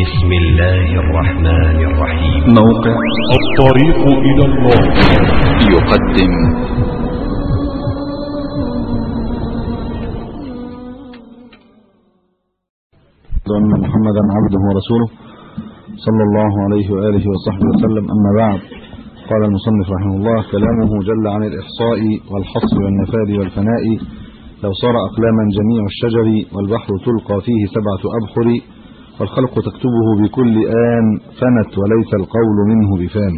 بسم الله الرحمن الرحيم. موقع الطريق إلى الله. يقدم. أن محمدا عبده ورسوله صلى الله عليه وآله وصحبه وسلم. أما بعد قال المصنف رحمه الله كلامه جل عن الإحصاء والحصر والنفاد والفناء. لو صار أقلاما جميع الشجر والبحر تلقى فيه سبعة أبحر والخلق تكتبه بكل آن فنت وليس القول منه بفان.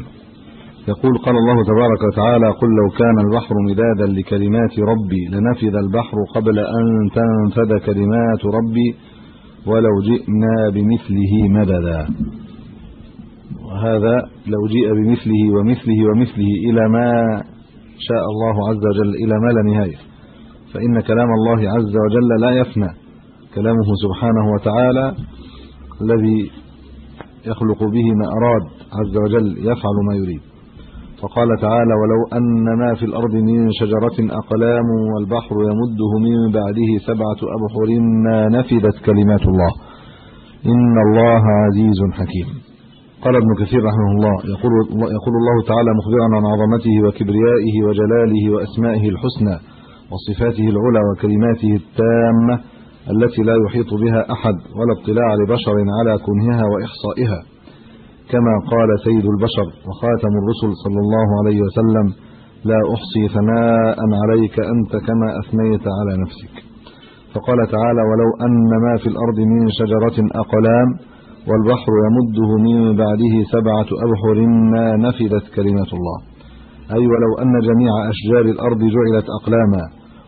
يقول قال الله تبارك وتعالى قل لو كان البحر مدادا لكلمات ربي لنفذ البحر قبل أن تنفذ كلمات ربي ولو جئنا بمثله مددا. وهذا لو جيء بمثله ومثله ومثله إلى ما شاء الله عز وجل إلى ما لا نهاية. فإن كلام الله عز وجل لا يفنى. كلامه سبحانه وتعالى الذي يخلق به ما أراد عز وجل يفعل ما يريد. فقال تعالى ولو أن ما في الأرض من شجرة أقلام والبحر يمده من بعده سبعة أبحر ما نفذت كلمات الله. إن الله عزيز حكيم. قال ابن كثير رحمه الله يقول, يقول الله تعالى مخبرا عن عظمته وكبريائه وجلاله وأسمائه الحسنى وصفاته العلى وكلماته التامة. التي لا يحيط بها أحد ولا اطلاع لبشر على كنهها وإحصائها. كما قال سيد البشر وخاتم الرسل صلى الله عليه وسلم لا أحصي ثناء عليك أنت كما أثنيت على نفسك. فقال تعالى ولو أن ما في الأرض من شجرة أقلام والبحر يمده من بعده سبعة أبحر ما نفذت كلمة الله. أي ولو أن جميع أشجار الأرض جعلت أقلاما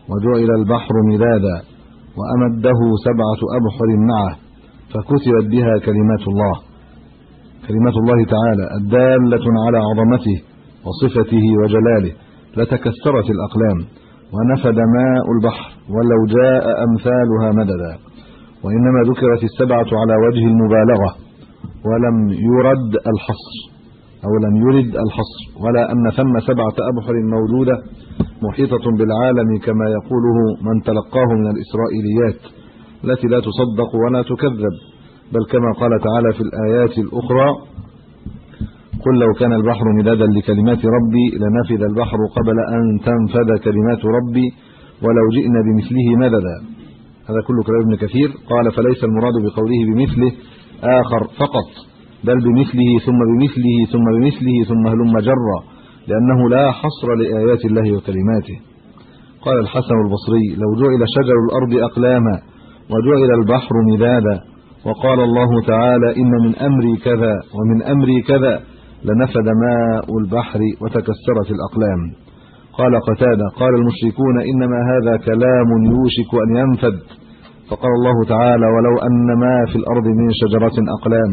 وجعل البحر مدادا وأمده سبعة أبحر معه فكتبت بها كلمات الله. كلمات الله تعالى الدالة على عظمته وصفته وجلاله. لتكسرت الأقلام ونفد ماء البحر ولو جاء أمثالها مددا. وإنما ذكرت السبعة على وجه المبالغة ولم يرد الحصر أو لم يرد الحصر ولا أن ثم سبعة أبحر موجودة محيطة بالعالم كما يقوله من تلقاه من الإسرائيليات التي لا تصدق ولا تكذب بل كما قال تعالى في الآيات الأخرى قل لو كان البحر مدادا لكلمات ربي لنفذ البحر قبل أن تنفذ كلمات ربي ولو جئنا بمثله مددا. هذا كله كلام ابن كثير. قال فليس المراد بقوله بمثله آخر فقط بل بمثله ثم بمثله ثم بمثله ثم هلم جرا. لأنه لا حصر لآيات الله وكلماته. قال الحسن البصري لو جعل شجر الأرض أقلاما وجعل البحر مدادا وقال الله تعالى إن من أمري كذا ومن أمري كذا لنفد ماء البحر وتكسرت الأقلام. قال قتادة قال المشركون إنما هذا كلام يوشك أن ينفد. فقال الله تعالى ولو أن ما في الأرض من شجرة أقلام.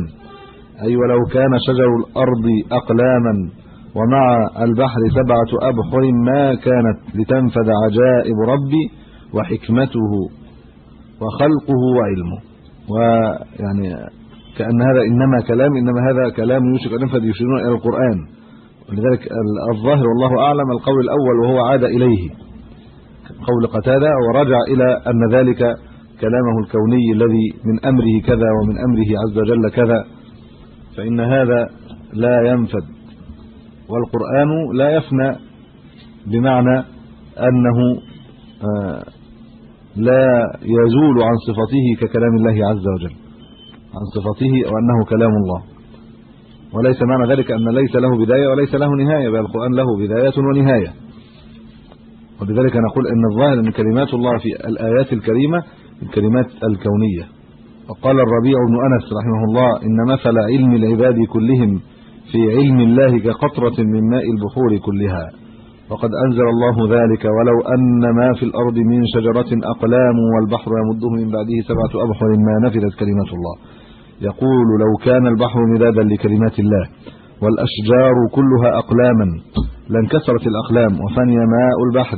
أي ولو كان شجر الأرض أقلاما ومع البحر سبعة أبحر ما كانت لتنفذ عجائب ربي وحكمته وخلقه وعلمه. ويعني كأن هذا إنما كلام إنما هذا كلام يوشك أن ينفذ يشيرون إلى القرآن. ولذلك الظاهر والله أعلم القول الأول وهو عاد إليه. قول قتادة ورجع إلى أن ذلك كلامه الكوني الذي من أمره كذا ومن أمره عز وجل كذا. فإن هذا لا ينفد. والقرآن لا يفنى بمعنى أنه لا يزول عن صفته ككلام الله عز وجل عن صفته وأنه كلام الله. وليس معنى ذلك أن ليس له بداية وليس له نهاية بل القرآن له بداية ونهاية. وبذلك نقول أن الظاهر أن كلمات الله في الآيات الكريمة الكلمات الكونية. وقال الربيع بن أنس رحمه الله إن مثل علم العباد كلهم في علم الله كقطرة من ماء البحور كلها. وقد أنزل الله ذلك ولو أن ما في الأرض من شجرة أقلام والبحر يمده من بعده سبعة أبحر ما نفذت كلمات الله. يقول لو كان البحر مدادا لكلمات الله والأشجار كلها أقلاما لانكسرت الأقلام وفني ماء البحر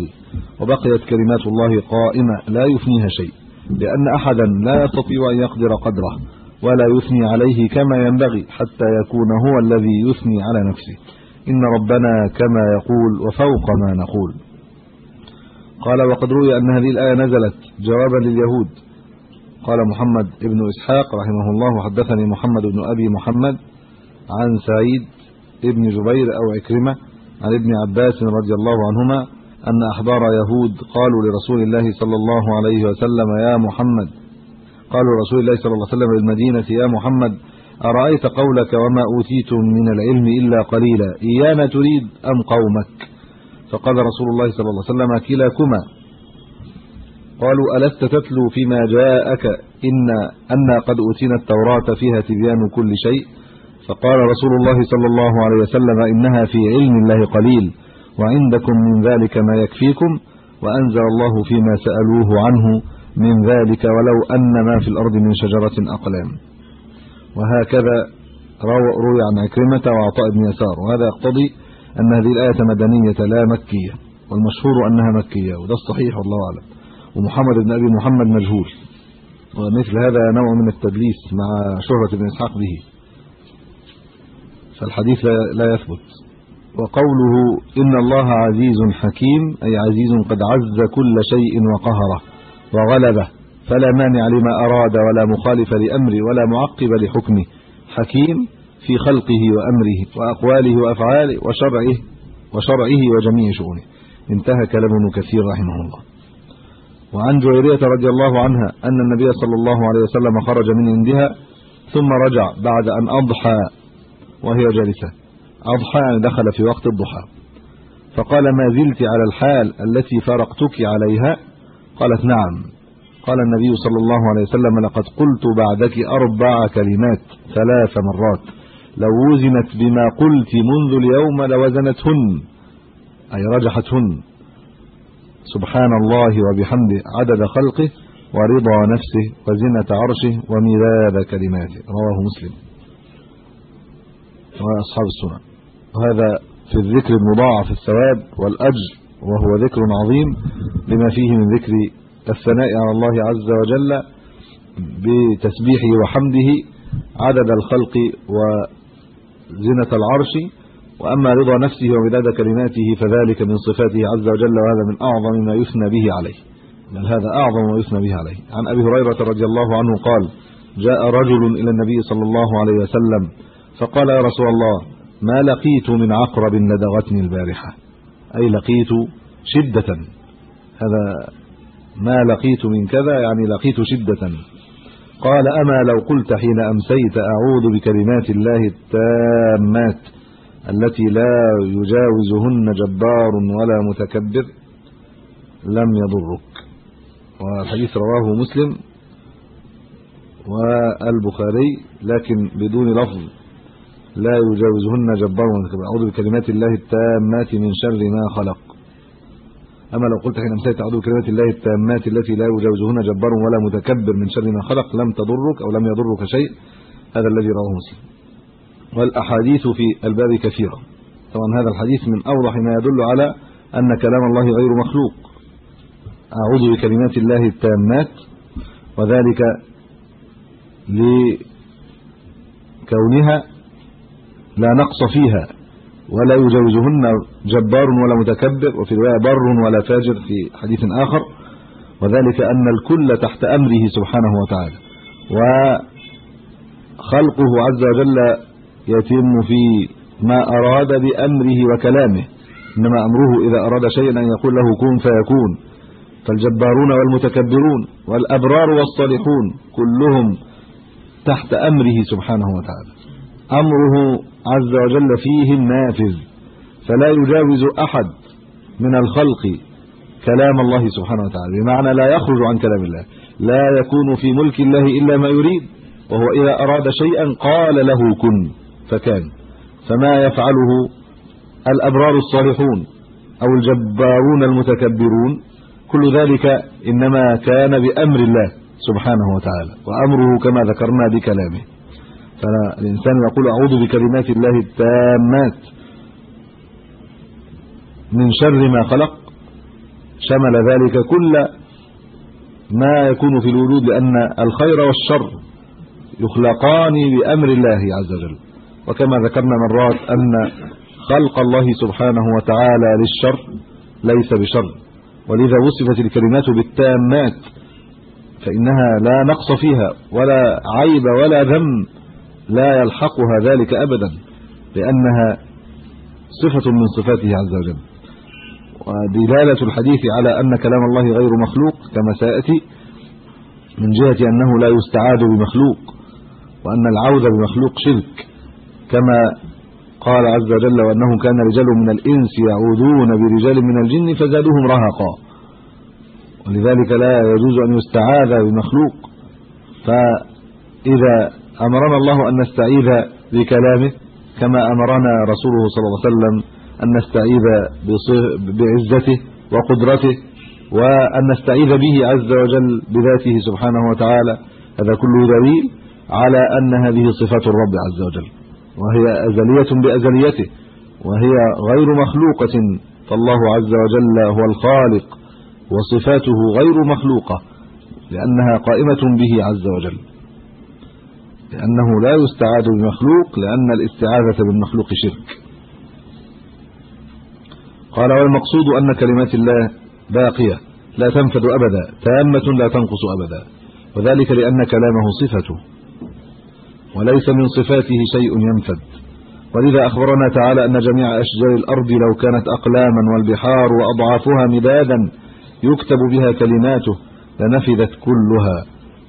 وبقيت كلمات الله قائمة لا يفنيها شيء لأن أحدا لا يستطيع أن يقدر قدره. ولا يثني عليه كما ينبغي حتى يكون هو الذي يثني على نفسه. إن ربنا كما يقول وفوق ما نقول. قال وقد روي أن هذه الآية نزلت جوابا لليهود. قال محمد ابن إسحاق رحمه الله حدثني محمد بن أبي محمد عن سعيد ابن جبير أو عكرمة عن ابن عباس رضي الله عنهما أن أحبار يهود قالوا لرسول الله صلى الله عليه وسلم يا محمد قالوا رسول الله صلى الله عليه وسلم بالمدينة يا محمد أرأيت قولك وما اوتيتم من العلم إلا قليلا إيانا تريد أم قومك؟ فقال رسول الله صلى الله عليه وسلم كلاكما. قالوا ألست تتلو فيما جاءك إن أن قد أوتينا التوراة فيها تبيان كل شيء؟ فقال رسول الله صلى الله عليه وسلم إنها في علم الله قليل وعندكم من ذلك ما يكفيكم وأنزل الله فيما سألوه عنه من ذلك ولو أن ما في الأرض من شجرة أقلام. وهكذا روي عن عكرمة وعطاء بن يسار. وهذا يقتضي أن هذه الآية مدنية لا مكية والمشهور أنها مكية وده الصحيح والله أعلم. ومحمد بن أبي محمد مجهول. ومثل هذا نوع من التدليس مع شهرة بن إسحاق به. فالحديث لا يثبت. وقوله إن الله عزيز حكيم أي عزيز قد عز كل شيء وقهره. وغلبه فلا مانع لما أراد ولا مخالف لامره ولا معقب لحكمه حكيم في خلقه وأمره وأقواله وأفعاله وشرعه وشرعه وجميع شؤونه. انتهى كلام ابن كثير رحمه الله. وعن جويرية رضي الله عنها أن النبي صلى الله عليه وسلم خرج من عندها ثم رجع بعد أن أضحى وهي جالسة. أضحى يعني دخل في وقت الضحى. فقال ما زلت على الحال التي فرقتك عليها قالت نعم. قال النبي صلى الله عليه وسلم لقد قلت بعدك أربع كلمات ثلاث مرات. لو وزنت بما قلت منذ اليوم لوزنتهن. أي رجحتهن. سبحان الله وبحمده عدد خلقه ورضا نفسه وزنة عرشه ومداد كلماته. رواه مسلم. واصحاب السنن وهذا في الذكر المضاعف الثواب والأجر. وهو ذكر عظيم لما فيه من ذكر الثناء على الله عز وجل بتسبيحه وحمده عدد الخلق وزنة العرش وأما رضا نفسه ومداد كلماته فذلك من صفاته عز وجل وهذا من أعظم ما يثنى به عليه. بل هذا أعظم ما يثنى به عليه. عن أبي هريرة رضي الله عنه قال جاء رجل إلى النبي صلى الله عليه وسلم فقال يا رسول الله ما لقيت من عقرب لدغتني البارحة؟ أي لقيت شدة. هذا ما لقيت من كذا يعني لقيت شدة. قال أما لو قلت حين أمسيت أعوذ بكلمات الله التامات التي لا يجاوزهن جبار ولا متكبر لم يضرك. والحديث رواه مسلم والبخاري لكن بدون لفظ. لا يجاوزهن جبار أعوذ بكلمات الله التامات من شر ما خلق. أما لو قلت حين امسيت أعوذ بكلمات الله التامات التي لا يجاوزهن جبار ولا متكبر من شر ما خلق لم تضرك أو لم يضرك شيء هذا الذي رواه مسلم. والأحاديث في الباب كثيرة. طبعا هذا الحديث من أوضح ما يدل على أن كلام الله غير مخلوق. أعوذ بكلمات الله التامات وذلك لكونها لا نقص فيها ولا يجاوزهن جبار ولا متكبر وفي رواية بر ولا فاجر في حديث آخر. وذلك أن الكل تحت أمره سبحانه وتعالى. وخلقه عز وجل يتم في ما أراد بأمره وكلامه. إنما أمره إذا أراد شيئا أن يقول له كن فيكون. فالجبارون والمتكبرون والأبرار والصالحون كلهم تحت أمره سبحانه وتعالى. أمره عز وجل فيهم نافذ فلا يجاوز أحد من الخلق كلام الله سبحانه وتعالى بمعنى لا يخرج عن كلام الله لا يكون في ملك الله إلا ما يريد وهو إذا أراد شيئا قال له كن فكان. فما يفعله الأبرار الصالحون أو الجبارون المتكبرون كل ذلك إنما كان بأمر الله سبحانه وتعالى وأمره كما ذكرنا بكلامه. فالانسان يقول أعوذ بكلمات الله التامات من شر ما خلق شمل ذلك كل ما يكون في الوجود لأن الخير والشر يخلقان بأمر الله عز وجل. وكما ذكرنا مرات أن خلق الله سبحانه وتعالى للشر ليس بشر. ولذا وصفت الكلمات بالتامات فإنها لا نقص فيها ولا عيب ولا ذم لا يلحقها ذلك ابدا لأنها صفة من صفاته عز وجل. ودلالة الحديث على أن كلام الله غير مخلوق كما سيأتي من جهة أنه لا يستعاذ بمخلوق وأن العوذ بمخلوق شرك كما قال عز وجل وأنه كان رجال من الإنس يعوذون برجال من الجن فزادوهم رهقا ولذلك لا يجوز أن يستعاذ بمخلوق فإذا أمرنا الله أن نستعيذ بكلامه كما أمرنا رسوله صلى الله عليه وسلم أن نستعيذ بعزته وقدرته وأن نستعيذ به عز وجل بذاته سبحانه وتعالى. هذا كله دليل على أن هذه صفات الرب عز وجل وهي أزلية بأزليته وهي غير مخلوقة. فالله عز وجل هو الخالق وصفاته غير مخلوقة لأنها قائمة به عز وجل. لأنه لا يستعاذ بمخلوق لأن الاستعاذة بالمخلوق شرك. قال والمقصود أن كلمات الله باقية لا تنفد أبدا تامة لا تنقص أبدا وذلك لأن كلامه صفته وليس من صفاته شيء ينفد. ولذا أخبرنا تعالى أن جميع أشجار الأرض لو كانت أقلاما والبحار وأضعافها مدادا يكتب بها كلماته لنفدت كلها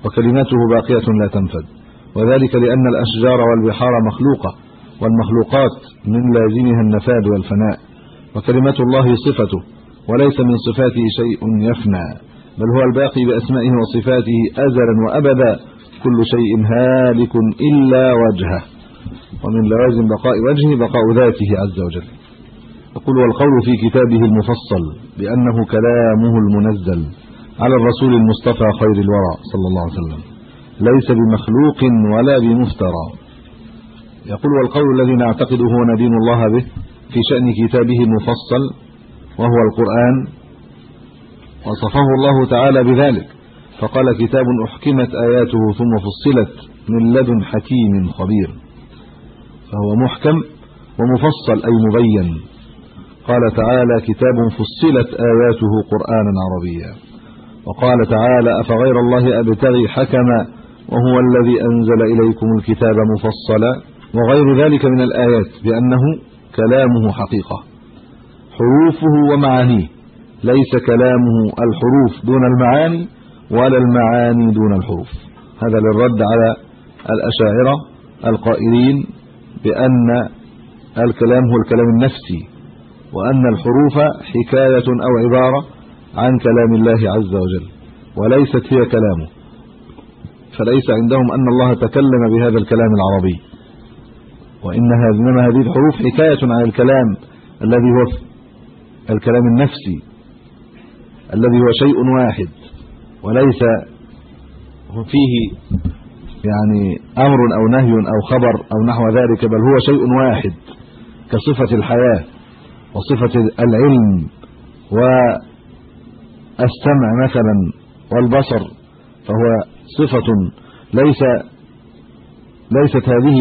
وكلماته باقية لا تنفد. وذلك لأن الأشجار والبحار مخلوقة والمخلوقات من لازمها النفاد والفناء وكلمه الله صفته وليس من صفاته شيء يفنى بل هو الباقي بأسمائه وصفاته أزلا وأبدا كل شيء هالك إلا وجهه ومن لوازم بقاء وجهه بقاء ذاته عز وجل. يقول والقول في كتابه المفصل بأنه كلامه المنزل على الرسول المصطفى خير الورى صلى الله عليه وسلم. ليس بمخلوق ولا بمفترى. يقول والقول الذي نعتقده هو ندين الله به في شأن كتابه المفصل وهو القرآن وصفه الله تعالى بذلك فقال كتاب أحكمت آياته ثم فصلت من لدن حكيم خبير فهو محكم ومفصل أي مبين. قال تعالى كتاب فصلت آياته قرآنا عربيا وقال تعالى أفغير الله أبتغي حكما وهو الذي أنزل إليكم الكتاب مفصلا وغير ذلك من الآيات بأنه كلامه حقيقة. حروفه ومعانيه. ليس كلامه الحروف دون المعاني ولا المعاني دون الحروف. هذا للرد على الأشاعرة القائلين بأن الكلام هو الكلام النفسي وأن الحروف حكاية أو عبارة عن كلام الله عز وجل وليست هي كلامه. فليس عندهم أن الله تكلم بهذا الكلام العربي. وانها إنما هذه الحروف حكاية عن الكلام الذي هو الكلام النفسي الذي هو شيء واحد وليس فيه يعني أمر أو نهي أو خبر أو نحو ذلك بل هو شيء واحد كصفة الحياة وصفة العلم والسمع مثلا والبصر. فهو صفة ليس ليست هذه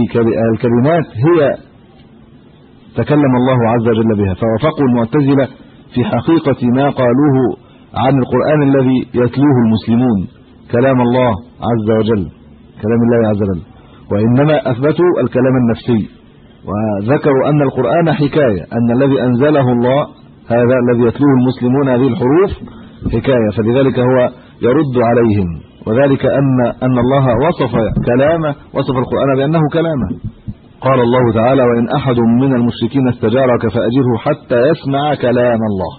الكلمات هي تكلم الله عز وجل بها. فوافقوا المعتزلة في حقيقة ما قالوه عن القرآن الذي يتلوه المسلمون. كلام الله عز وجل. كلام الله عز وجل. وإنما أثبتوا الكلام النفسي. وذكروا أن القرآن حكاية. أن الذي أنزله الله هذا الذي يتلوه المسلمون هذه الحروف حكاية. فلذلك هو يرد عليهم. وذلك أن أن الله وصف كلامه وصف القرآن بأنه كلامه. قال الله تعالى وإن أحد من المشركين استجارك فأجره حتى يسمع كلام الله.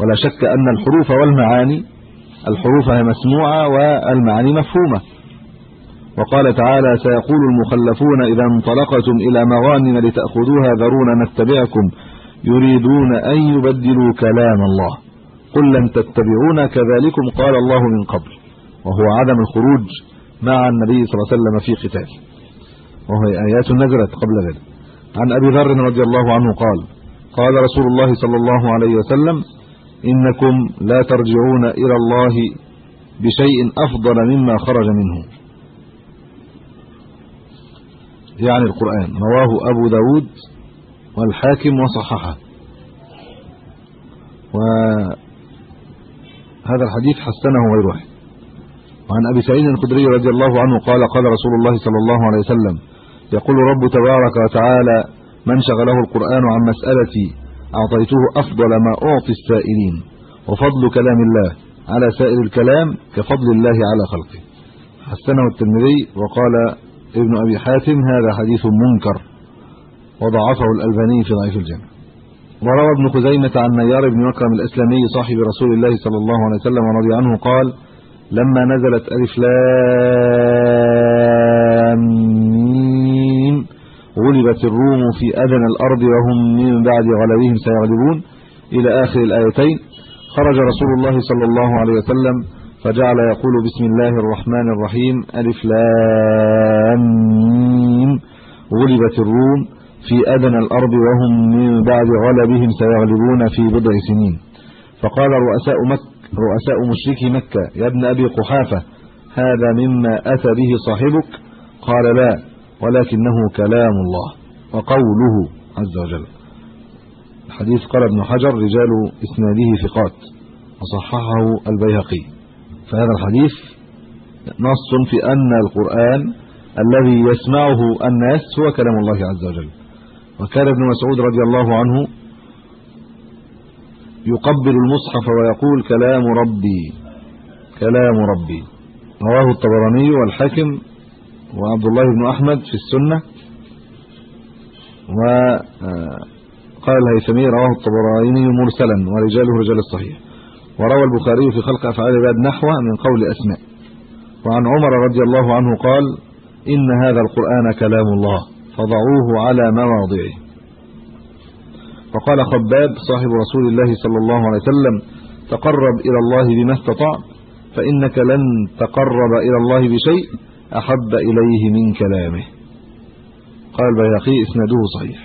ولا شك أن الحروف والمعاني الحروف هي مسموعة والمعاني مفهومة. وقال تعالى سيقول المخلفون إذا انطلقتم إلى مغانم لتأخذوها ذرونا نتبعكم يريدون أن يبدلوا كلام الله. قل لن تتبعونا كذلكم قال الله من قبل. وهو عدم الخروج مع النبي صلى الله عليه وسلم في قتال. وهي آيات نزلت قبل ذلك. عن أبي ذر رضي الله عنه قال قال رسول الله صلى الله عليه وسلم إنكم لا ترجعون إلى الله بشيء أفضل مما خرج منه. يعني القرآن. رواه أبو داود والحاكم وصححه. وهذا الحديث حسنه غير واحد وعن أبي سعيد الخدري رضي الله عنه قال قال رسول الله صلى الله عليه وسلم يقول رب تبارك وتعالى من شغله القرآن عن مسألتي أعطيته أفضل ما أعطي السائلين وفضل كلام الله على سائر الكلام كفضل الله على خلقه. حسنه الترمذي وقال ابن أبي حاتم هذا حديث منكر وضعفه الألباني في ضعيف الجامع وروى ابن خزيمة عن نيار بن مكرم الاسلامي صاحب رسول الله صلى الله عليه وسلم ورضي عنه قال لما نزلت ألف لام غلبت الروم في ادنى الأرض وهم من بعد غلبهم سيغلبون إلى آخر الآيتين. خرج رسول الله صلى الله عليه وسلم فجعل يقول بسم الله الرحمن الرحيم ألف لام غلبت الروم في ادنى الأرض وهم من بعد غلبهم سيغلبون في بضع سنين. فقال رؤساء مكه رؤساء مشركي مكة يا ابن أبي قحافة هذا مما أتى به صاحبك؟ قال لا ولكنه كلام الله وقوله عز وجل. الحديث قال ابن حجر رجال إسناده ثقات وصححه البيهقي. فهذا الحديث نص في أن القرآن الذي يسمعه الناس هو كلام الله عز وجل. وكان ابن مسعود رضي الله عنه يقبل المصحف ويقول كلام ربي. كلام ربي. رواه الطبراني والحاكم وعبد الله بن أحمد في السنة. وقال الهيثمي رواه الطبراني مرسلا ورجاله رجال الصحيح. وروى البخاري في خلق أفعال العباد نحوه من قول أسماء. وعن عمر رضي الله عنه قال إن هذا القرآن كلام الله فضعوه على مواضعه. وقال خباب صاحب رسول الله صلى الله عليه وسلم تقرب إلى الله بما استطعت فإنك لن تقرب إلى الله بشيء أحب إليه من كلامه. قال البيهقي إسناده صحيح.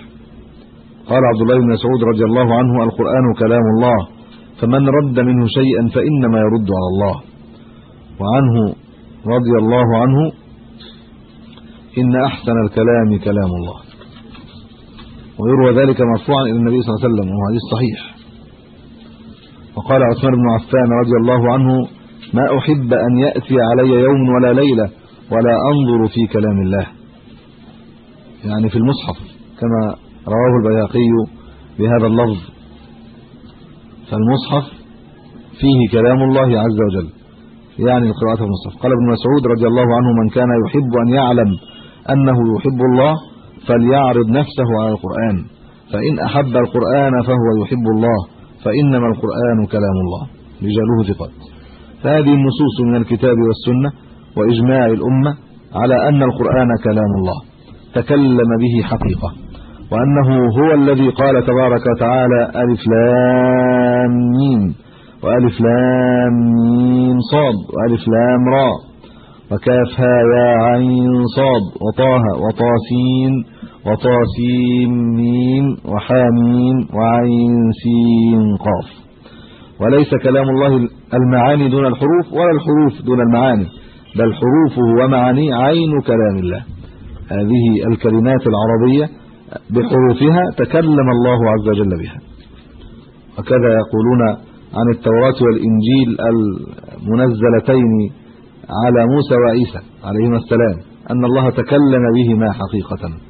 قال عبد الله بن مسعود رضي الله عنه القرآن كلام الله فمن رد منه شيئا فإنما يرد على الله. وعنه رضي الله عنه إن أحسن الكلام كلام الله. ويروى ذلك مرفوعا إلى النبي صلى الله عليه وسلم وهو حديث صحيح. وقال عثمان بن عفان رضي الله عنه ما أحب أن يأتي علي يوم ولا ليلة ولا أنظر في كلام الله. يعني في المصحف كما رواه البيهقي بهذا اللفظ. فالمصحف فيه كلام الله عز وجل يعني القراءه في المصحف. قال ابن مسعود رضي الله عنه من كان يحب أن يعلم أنه يحب الله فليعرض نفسه على القرآن. فإن أحب القرآن فهو يحب الله فإنما القرآن كلام الله. رجاله ثقات. فهذه النصوص من الكتاب والسنة وإجماع الأمة على أن القرآن كلام الله. تكلم به حقيقة. وأنه هو الذي قال تبارك وتعالى ألف لام ميم وألف لام ميم صاد وألف لام را. وكافها يا عين صاد وطه وطاسين وطاسيم ميم وحاميم وعين سين قاف. وليس كلام الله المعاني دون الحروف ولا الحروف دون المعاني بل حروفه ومعانيه عين كلام الله. هذه الكلمات العربية بحروفها تكلم الله عز وجل بها. وكذا يقولون عن التوراة والإنجيل المنزلتين على موسى وعيسى عليهما السلام أن الله تكلم بهما حقيقة.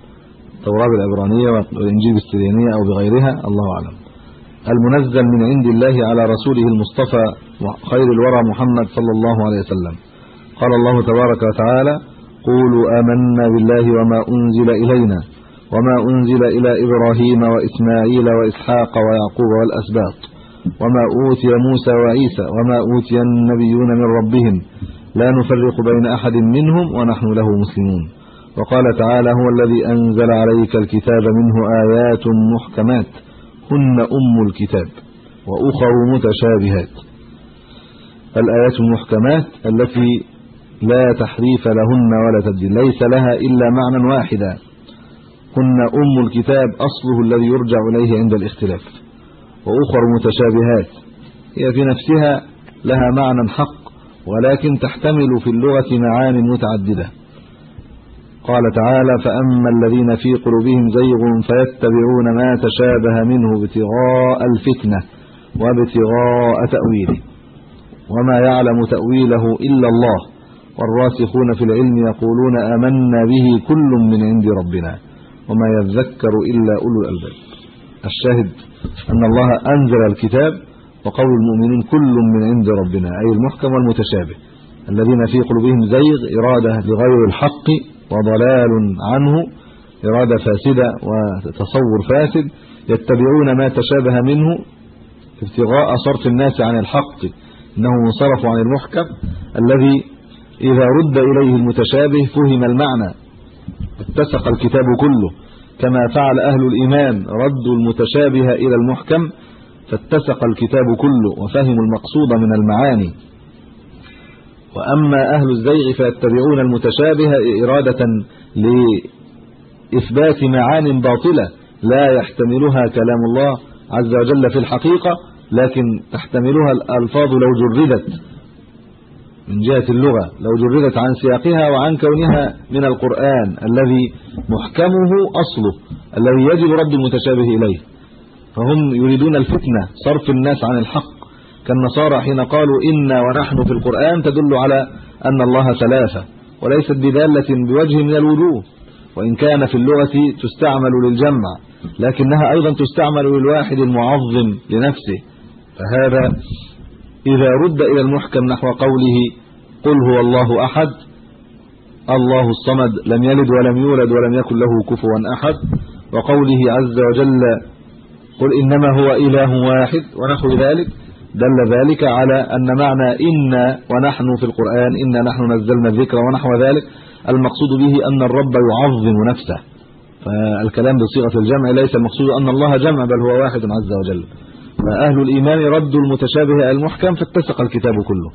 التوراة بالعبرانية والإنجيل بالسريانية أو بغيرها الله أعلم. المنزل من عند الله على رسوله المصطفى خير الورى محمد صلى الله عليه وسلم. قال الله تبارك وتعالى قولوا آمنا بالله وما أنزل إلينا وما أنزل إلى إبراهيم وإسماعيل وإسحاق ويعقوب والأسباط وما أوتي موسى وعيسى وما أوتي النبيون من ربهم لا نفرق بين أحد منهم ونحن له مسلمون. وقال تعالى هو الذي أنزل عليك الكتاب منه آيات محكمات هن أم الكتاب وأخر متشابهات. الآيات المحكمات التي لا تحريف لهن ولا تبديل ليس لها إلا معنى واحدا. هن أم الكتاب أصله الذي يرجع إليه عند الاختلاف. وأخر متشابهات هي في نفسها لها معنى حق ولكن تحتمل في اللغة معاني متعددة. قال تعالى فأما الذين في قلوبهم زيغ فيتبعون ما تشابه منه ابتغاء الفتنة وابتغاء تأويله وما يعلم تأويله إلا الله والراسخون في العلم يقولون آمنا به كل من عند ربنا وما يذكر إلا أولو الألباب الشاهد أن الله أنزل الكتاب وقول المؤمنين كل من عند ربنا أي المحكم والمتشابه الذين في قلوبهم زيغ إرادة لغير الحق وضلال عنه. إرادة فاسدة وتصور فاسد. يتبعون ما تشابه منه. ابتغاء صرف الناس عن الحق. إنه منصرف عن المحكم. الذي إذا رد إليه المتشابه فهم المعنى. اتسق الكتاب كله. كما فعل أهل الإيمان. ردوا المتشابه إلى المحكم. فاتسق الكتاب كله. وفهموا المقصود من المعاني. وأما أهل الزيغ فيتبعون المتشابه إرادة لإثبات معان باطلة لا يحتملها كلام الله عز وجل في الحقيقة لكن تحتملها الألفاظ لو جردت من جهة اللغة لو جردت عن سياقها وعن كونها من القرآن الذي محكمه أصله الذي يجب رد المتشابه إليه. فهم يريدون الفتنة صرف الناس عن الحق. كالنصارى حين قالوا إنا ونحن في القرآن تدل على أن الله ثلاثة وليست بدالة بوجه من الوجوه وإن كان في اللغة تستعمل للجمع لكنها أيضا تستعمل للواحد المعظم لنفسه فهذا إذا رد إلى المحكم نحو قوله قل هو الله أحد الله الصمد لم يلد ولم يولد ولم يكن له كفوا أحد وقوله عز وجل قل إنما هو إله واحد ونحو ذلك دل ذلك على أن معنى إنا ونحن في القرآن إنا نحن نزلنا الذكر ونحو ذلك المقصود به أن الرب يعظم نفسه. فالكلام بصيغة الجمع ليس المقصود أن الله جمع بل هو واحد عز وجل. فأهل الإيمان ردوا المتشابه المحكم فاتسق الكتاب كله.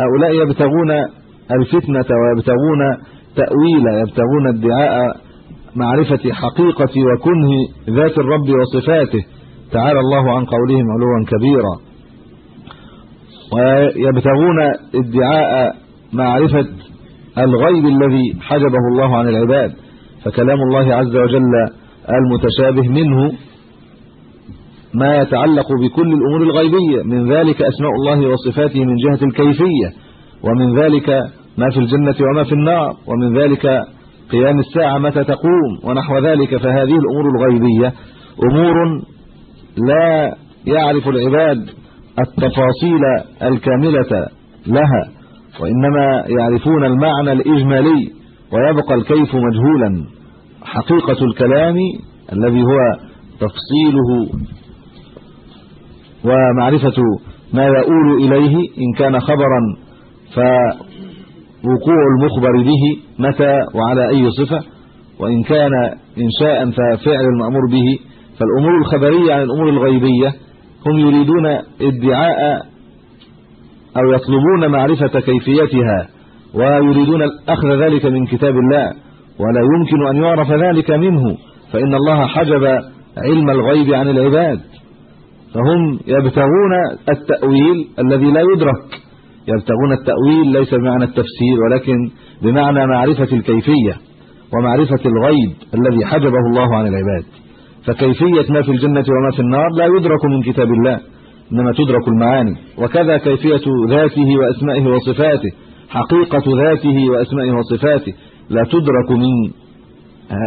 هؤلاء يبتغون الفتنة ويبتغون تأويل يبتغون ادعاء معرفة حقيقة وكنه ذات الرب وصفاته. تعالى الله عن قولهم علوا كبيرا. ويبتغون ادعاء معرفة الغيب الذي حجبه الله عن العباد فكلام الله عز وجل المتشابه منه ما يتعلق بكل الأمور الغيبية من ذلك أسماء الله وصفاته من جهة الكيفية ومن ذلك ما في الجنة وما في النار ومن ذلك قيام الساعة متى تقوم ونحو ذلك فهذه الأمور الغيبية أمور لا يعرف العباد التفاصيل الكاملة لها وإنما يعرفون المعنى الإجمالي ويبقى الكيف مجهولا. حقيقة الكلام الذي هو تفصيله ومعرفة ما يؤول إليه إن كان خبرا فوقوع المخبر به متى وعلى أي صفة وإن كان إنشاء ففعل المأمور به. فالأمور الخبرية عن الأمور الغيبية هم يريدون ادعاء أو يطلبون معرفة كيفيتها ويريدون أخذ ذلك من كتاب الله ولا يمكن أن يعرف ذلك منه فإن الله حجب علم الغيب عن العباد فهم يبتغون التأويل الذي لا يدرك يبتغون التأويل ليس بمعنى التفسير ولكن بمعنى معرفة الكيفية ومعرفة الغيب الذي حجبه الله عن العباد فكيفية ما في الجنة وما في النار لا يدرك من كتاب الله إنما تدرك المعاني. وكذا كيفية ذاته وأسمائه وصفاته حقيقة ذاته وأسمائه وصفاته لا تدرك من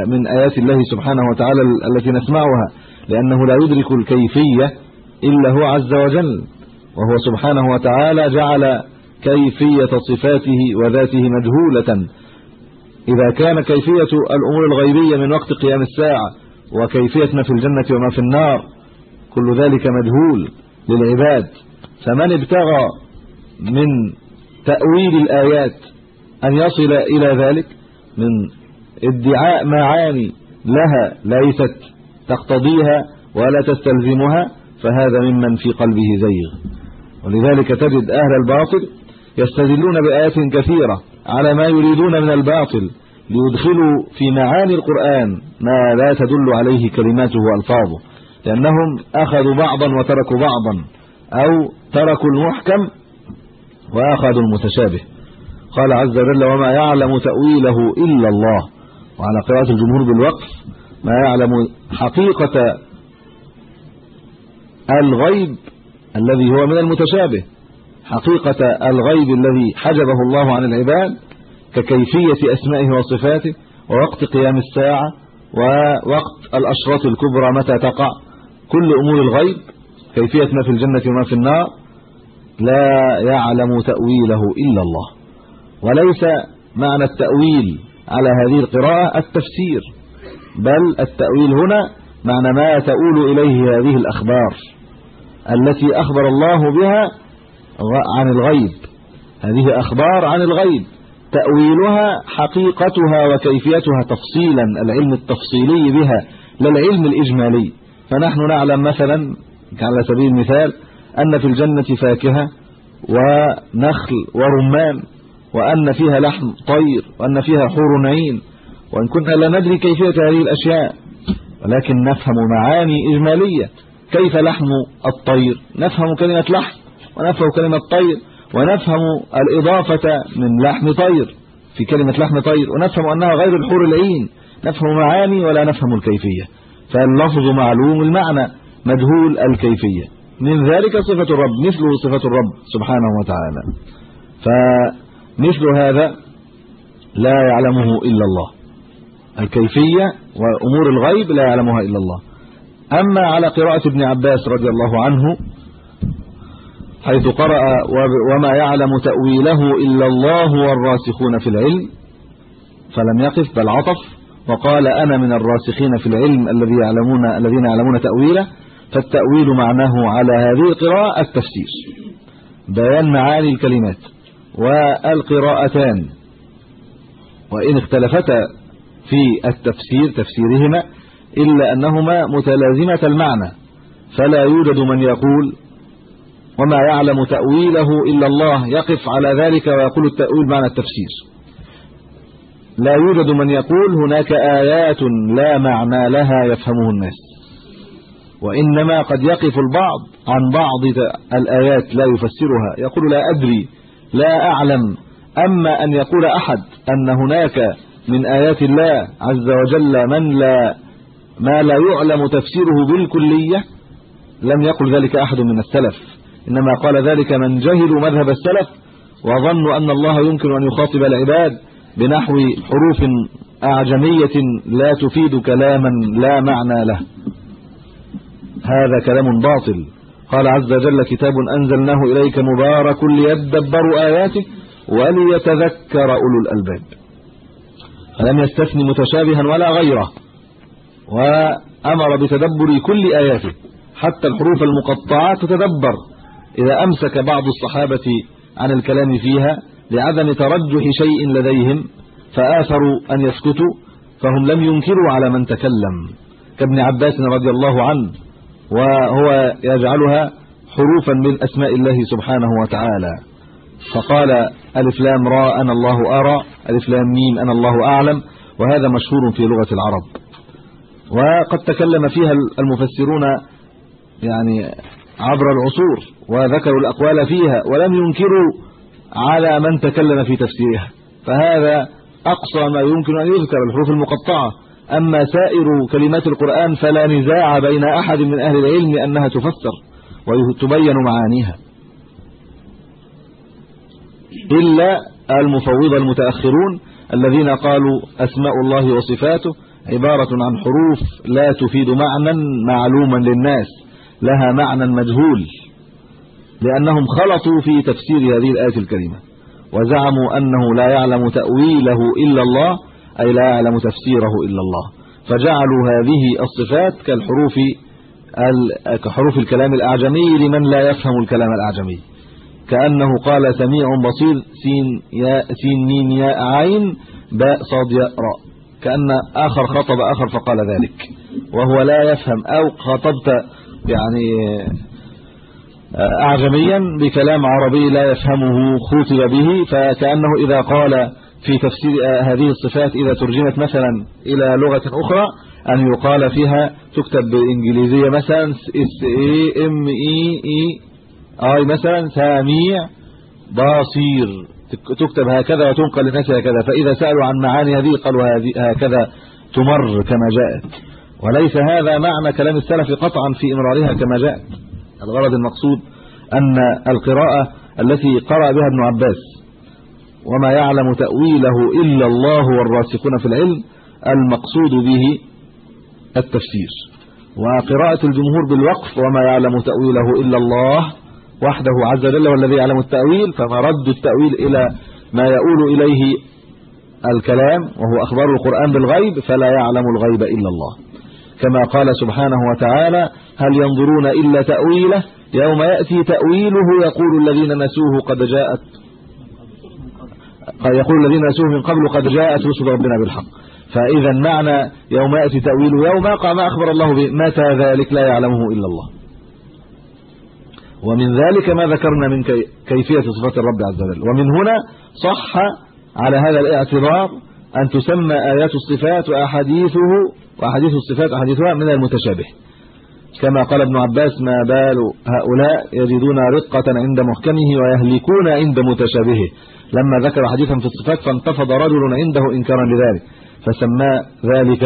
من آيات الله سبحانه وتعالى التي نسمعها لأنه لا يدرك الكيفية إلا هو عز وجل. وهو سبحانه وتعالى جعل كيفية صفاته وذاته مجهولة. إذا كان كيفية الأمور الغيبية من وقت قيام الساعة وكيفية ما في الجنة وما في النار كل ذلك مجهول للعباد. فمن ابتغى من تأويل الآيات أن يصل إلى ذلك؟ من ادعاء معاني لها ليست تقتضيها ولا تستلزمها فهذا ممن في قلبه زيغ. ولذلك تجد أهل الباطل يستدلون بآيات كثيرة على ما يريدون من الباطل ليدخلوا في معاني القرآن ما لا تدل عليه كلماته وألفاظه لأنهم أخذوا بعضا وتركوا بعضا أو تركوا المحكم وأخذوا المتشابه. قال عز وجل وما يعلم تأويله إلا الله وعلى قراءة الجمهور بالوقف ما يعلم حقيقة الغيب الذي هو من المتشابه حقيقة الغيب الذي حجبه الله عن العباد ككيفية أسمائه وصفاته ووقت قيام الساعة ووقت الأشراط الكبرى متى تقع كل أمور الغيب كيفية ما في الجنة وما في النار لا يعلم تأويله إلا الله. وليس معنى التأويل على هذه القراءة التفسير بل التأويل هنا معنى ما تؤول إليه هذه الأخبار التي أخبر الله بها عن الغيب. هذه أخبار عن الغيب. تأويلها حقيقتها وكيفيتها تفصيلا العلم التفصيلي بها لا العلم الإجمالي. فنحن نعلم مثلا على سبيل المثال أن في الجنة فاكهة ونخل ورمان وأن فيها لحم طير وأن فيها حور عين وإن كنا لا ندري كيفية هذه الأشياء ولكن نفهم معاني إجمالية. كيف لحم الطير؟ نفهم كلمة لحم ونفهم كلمة طير. ونفهم الإضافة من لحم طير في كلمة لحم طير ونفهم أنها غير الحور العين نفهم معاني ولا نفهم الكيفية. فاللفظ معلوم المعنى مجهول الكيفية. من ذلك صفة الرب مثله صفة الرب سبحانه وتعالى. فمثل هذا لا يعلمه إلا الله. الكيفية وأمور الغيب لا يعلمها إلا الله. أما على قراءة ابن عباس رضي الله عنه حيث قرأ وما يعلم تأويله إلا الله والراسخون في العلم فلم يقف بل عطف وقال أنا من الراسخين في العلم الذي يعلمون الذين يعلمون تأويله فالتأويل معناه على هذه القراءة التفسير. بيان معاني الكلمات والقراءتان وإن اختلفتا في التفسير تفسيرهما إلا أنهما متلازمة المعنى فلا يوجد من يقول وما يعلم تأويله إلا الله يقف على ذلك ويقول التأويل معنى التفسير. لا يوجد من يقول هناك آيات لا معنى لها يفهمه الناس. وإنما قد يقف البعض عن بعض الآيات لا يفسرها. يقول لا أدري لا أعلم. أما أن يقول أحد أن هناك من آيات الله عز وجل من لا ما لا يعلم تفسيره بالكلية لم يقل ذلك أحد من السلف. إنما قال ذلك من جهلوا مذهب السلف وظنوا أن الله يمكن أن يخاطب العباد بنحو حروف أعجمية لا تفيد كلاما لا معنى له. هذا كلام باطل. قال عز وجل كتاب أنزلناه إليك مبارك ليدبروا آياته وليتذكر أولو الألباب. فلم يستثني متشابها ولا غيره وأمر بتدبر كل آياته حتى الحروف المقطعة تتدبر. إذا أمسك بعض الصحابة عن الكلام فيها لعدم ترجح شيء لديهم فآثروا أن يسكتوا فهم لم ينكروا على من تكلم. كابن عباس رضي الله عنه وهو يجعلها حروفا من أسماء الله سبحانه وتعالى. فقال ألف لام را أنا الله أرى ألف لام ميم أنا الله أعلم وهذا مشهور في لغة العرب. وقد تكلم فيها المفسرون يعني عبر العصور وذكروا الأقوال فيها ولم ينكروا على من تكلم في تفسيرها. فهذا أقصى ما يمكن أن يذكر الحروف المقطعة. أما سائر كلمات القرآن فلا نزاع بين أحد من أهل العلم أنها تفسر وتبين معانيها. إلا المفوضة المتأخرون الذين قالوا أسماء الله وصفاته عبارة عن حروف لا تفيد معنى معلوما للناس. لها معنى مجهول لأنهم خلطوا في تفسير هذه الآية الكريمة وزعموا أنه لا يعلم تأويله إلا الله أي لا يعلم تفسيره إلا الله. فجعلوا هذه الصفات كالحروف كحروف الكلام الأعجمي لمن لا يفهم الكلام الأعجمي. كأنه قال سميع بصير سين يا سين ميم ياء عين باء صاد ياء راء. كأن آخر خطب آخر فقال ذلك. وهو لا يفهم أو خطبت يعني أعجميا بكلام عربي لا يفهمه خوتب به فكأنه إذا قال في تفسير هذه الصفات إذا ترجمت مثلا إلى لغة أخرى أن يقال فيها تكتب بالإنجليزية مثلا S A M E E I مثلا سميع بصير تكتب هكذا وتنقل للناس هكذا فإذا سألوا عن معاني هذه قالوا هكذا تمر كما جاءت. وليس هذا معنى كلام السلف قطعا في إمرارها كما جاءت. الغرض المقصود أن القراءة التي قرأ بها ابن عباس وما يعلم تأويله إلا الله والراسخون في العلم المقصود به التفسير. وقراءة الجمهور بالوقف وما يعلم تأويله إلا الله وحده عز وجل والذي يعلم التأويل فمرد التأويل إلى ما يؤول إليه الكلام وهو أخبار القرآن بالغيب فلا يعلم الغيب إلا الله. كما قال سبحانه وتعالى هل ينظرون إلا تأويله؟ يوم يأتي تأويله يقول الذين نسوه قد جاءت يقول الذين نسوه من قبل قد جاءت رسل ربنا بالحق. فإذا معنى يوم يأتي تأويله يوم يقع ما أخبر الله به متى ذلك لا يعلمه إلا الله. ومن ذلك ما ذكرنا من كيفية صفات الرب عز وجل. ومن هنا صح على هذا الاعتبار أن تسمى آيات الصفات وأحاديثه وأحاديث الصفات أحاديثها من المتشابه. كما قال ابن عباس ما بال هؤلاء يجدون رقة عند محكمه ويهلكون عند متشابهه. لما ذكر حديثا في الصفات فانتفض رجل عنده إنكارا لذلك فسمى ذلك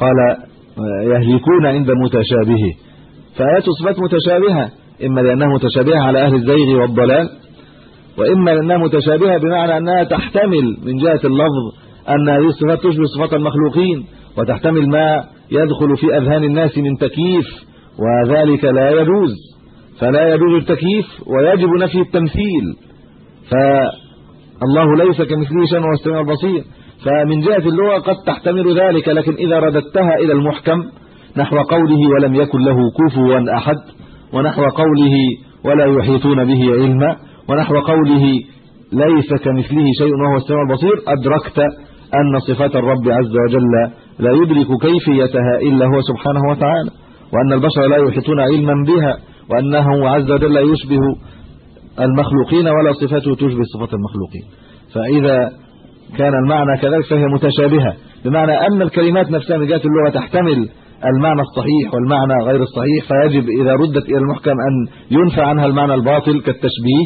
قال يهلكون عند متشابهه. فآيات الصفات متشابهة إما لأنها متشابهة على أهل الزيغ والضلال وإما لأنها متشابهة بمعنى أنها تحتمل من جهة اللفظ أن هذه الصفات تشبه صفات المخلوقين. وتحتمل ما يدخل في أذهان الناس من تكييف وذلك لا يجوز. فلا يجوز التكييف ويجب نفي التمثيل. فالله ليس كمثله شيء وهو السميع البصير. فمن جهة اللغة قد تحتمل ذلك لكن إذا رددتها إلى المحكم نحو قوله ولم يكن له كفوا أحد ونحو قوله ولا يحيطون به علما ونحو قوله ليس كمثله شيء وهو السميع البصير أدركت أن صفات الرب عز وجل لا يدرك كيفيتها إلا هو سبحانه وتعالى وأن البشر لا يحيطون علما بها وأنه عز وجل يشبه المخلوقين ولا صفاته تشبه صفات المخلوقين. فإذا كان المعنى كذلك فهي متشابهة بمعنى أن الكلمات نفسها من جهة اللغة تحتمل المعنى الصحيح والمعنى غير الصحيح فيجب إذا ردت إلى المحكم أن ينفع عنها المعنى الباطل كالتشبيه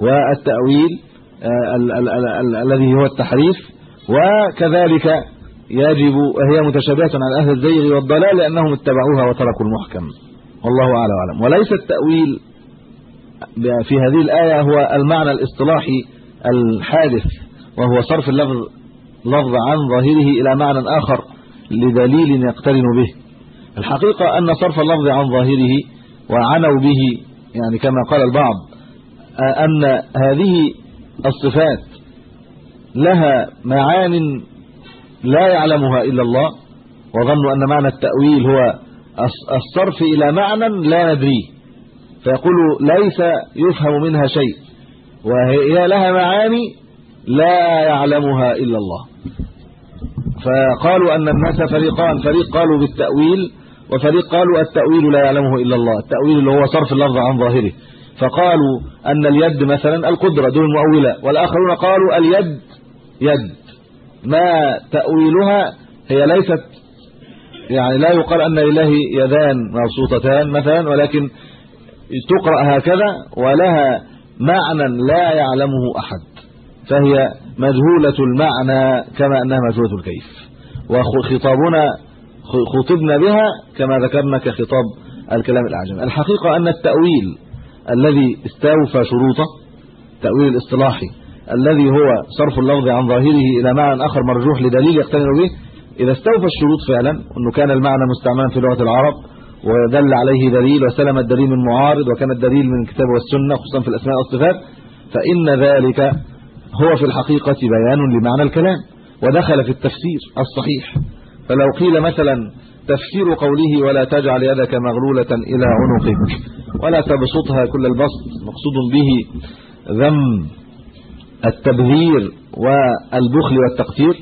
والتأويل آه، الذي هو التحريف وكذلك يجب هي متشابهة على أهل الزيغ والضلال لأنهم اتبعوها وتركوا المحكم. والله أعلى وأعلم. وليس التأويل في هذه الآية هو المعنى الاصطلاحي الحادث وهو صرف اللفظ لفظ عن ظاهره إلى معنى آخر لدليل يقترن به. الحقيقة أن صرف اللفظ عن ظاهره وعنوا به يعني كما قال البعض أن هذه الصفات لها معان لا يعلمها إلا الله وظنوا أن معنى التأويل هو الصرف إلى معنى لا ندريه فيقول ليس يفهم منها شيء وهي لها معاني لا يعلمها إلا الله. فقالوا أن الناس فريقان فريق قالوا بالتأويل وفريق قالوا التأويل لا يعلمه إلا الله. التأويل اللي هو صرف اللفظ عن ظاهره. فقالوا أن اليد مثلا القدرة دون المؤولة والآخرون قالوا اليد يد. ما تأويلها هي ليست يعني لا يقال أن لله يدان مبسوطتان مثلا ولكن تقرأ هكذا ولها معنى لا يعلمه أحد فهي مجهولة المعنى كما أنها مجهولة الكيف. وخطابنا خطبنا بها كما ذكرنا كخطاب الكلام الأعجمي الحقيقة أن التأويل الذي استوفى شروطه التأويل الاصطلاحي الذي هو صرف اللفظ عن ظاهره إلى معنى آخر مرجوح لدليل يقتنع به إذا استوفى الشروط فعلا أنه كان المعنى مستعملا في لغة العرب ودل عليه دليل وسلم الدليل من معارض وكان الدليل من الكتاب والسنة خصوصا في الأسماء والصفات فإن ذلك هو في الحقيقة بيان لمعنى الكلام ودخل في التفسير الصحيح. فلو قيل مثلا تفسير قوله ولا تجعل يدك مغلولة إلى عنقك ولا تبسطها كل البسط مقصود به ذم. التبذير والبخل والتقتير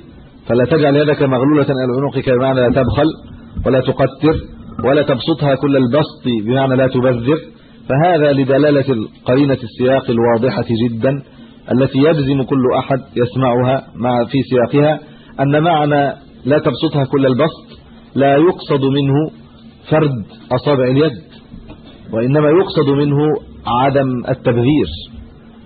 فلا تجعل يدك مغلولة إلى عنقك بمعنى لا تبخل ولا تقتر ولا تبسطها كل البسط بمعنى لا تبذر. فهذا لدلالة القرينة السياق الواضحة جدا التي يجزم كل أحد يسمعها مع في سياقها أن معنى لا تبسطها كل البسط لا يقصد منه فرد أصابع اليد وإنما يقصد منه عدم التبذير.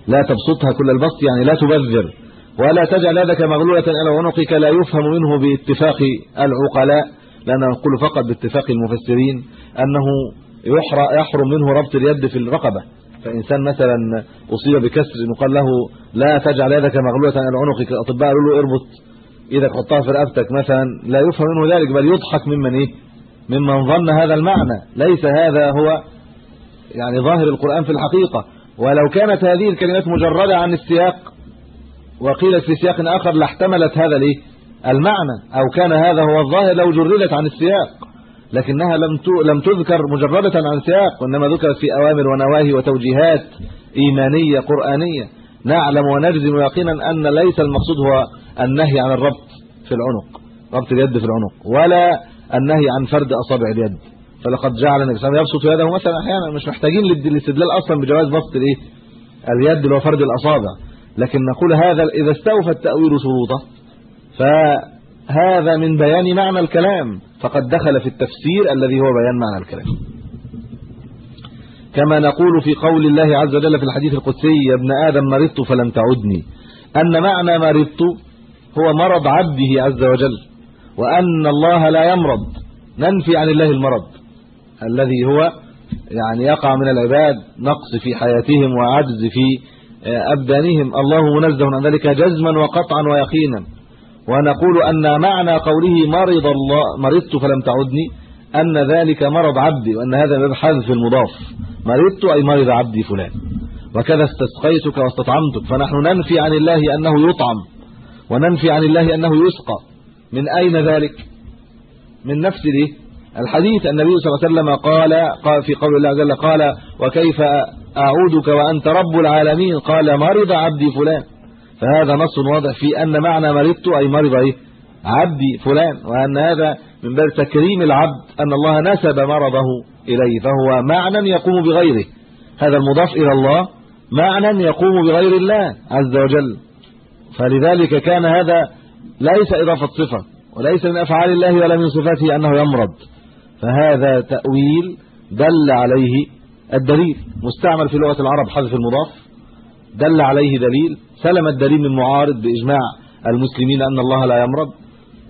لا تبسطها كل البسط يعني لا تبذر. ولا تجعل يدك مغلولة إلى عنقك لا يفهم منه باتفاق العقلاء لأن نقول فقط باتفاق المفسرين أنه يحرم منه ربط اليد في الرقبة. فإنسان مثلا أصيب بكسر يقال له لا تجعل يدك مغلولة على عنقك الاطباء قالوا له اربط إيدك حطها في رقبتك مثلا لا يفهم منه ذلك بل يضحك ممن إيه؟ ممن ظن هذا المعنى. ليس هذا هو يعني ظاهر القرآن في الحقيقة. ولو كانت هذه الكلمات مجردة عن السياق وقيلت في سياق آخر لاحتملت هذا الايه المعنى أو كان هذا هو الظاهر لو جردت عن السياق. لكنها لم لم تذكر مجردة عن السياق وإنما ذكرت في أوامر ونواهي وتوجيهات إيمانية قرآنية. نعلم ونجزم يقينا أن ليس المقصود هو النهي عن الربط في العنق ربط اليد في العنق ولا النهي عن فرد أصابع اليد. فلقد جعل النبي صلى الله عليه وسلم يبسط يده مثلا أحيانا مش محتاجين للاستدلال أصلا بجواز بسط الإيه؟ اليد اللي هو فرد الأصابع. لكن نقول هذا إذا استوفى التأويل شروطه فهذا من بيان معنى الكلام. فقد دخل في التفسير الذي هو بيان معنى الكلام. كما نقول في قول الله عز وجل في الحديث القدسي يا ابن آدم مرضت فلم تعدني. أن معنى مرضت هو مرض عبده عز وجل وأن الله لا يمرض. ننفي عن الله المرض. الذي هو يعني يقع من العباد نقص في حياتهم وعجز في أبدانهم. الله منزه عن ذلك جزما وقطعا ويقينا. ونقول أن معنى قوله مرض الله مرضت فلم تعدني أن ذلك مرض عبدي وأن هذا باب حذف المضاف. مرضت أي مرض عبدي فلان. وكذا استسقيتك واستطعمتك. فنحن ننفي عن الله أنه يطعم وننفي عن الله أنه يسقى. من أين ذلك؟ من نفس الايه الحديث النبي صلى الله عليه وسلم قال قال في قول الله وجل قال وكيف اعودك وأنت رب العالمين؟ قال مرض عبدي فلان. فهذا نص واضح في أن معنى مرضت أي مرض إيه؟ عبدي فلان وأن هذا من باب تكريم العبد أن الله نسب مرضه إليه فهو معنى يقوم بغيره. هذا المضاف إلى الله معنى يقوم بغير الله عز وجل. فلذلك كان هذا ليس إضافة صفة وليس من أفعال الله ولا من صفاته أنه يمرض. فهذا تأويل دل عليه الدليل. مستعمل في لغة العرب حذف المضاف. دل عليه دليل. سلم الدليل من معارض بإجماع المسلمين أن الله لا يمرض.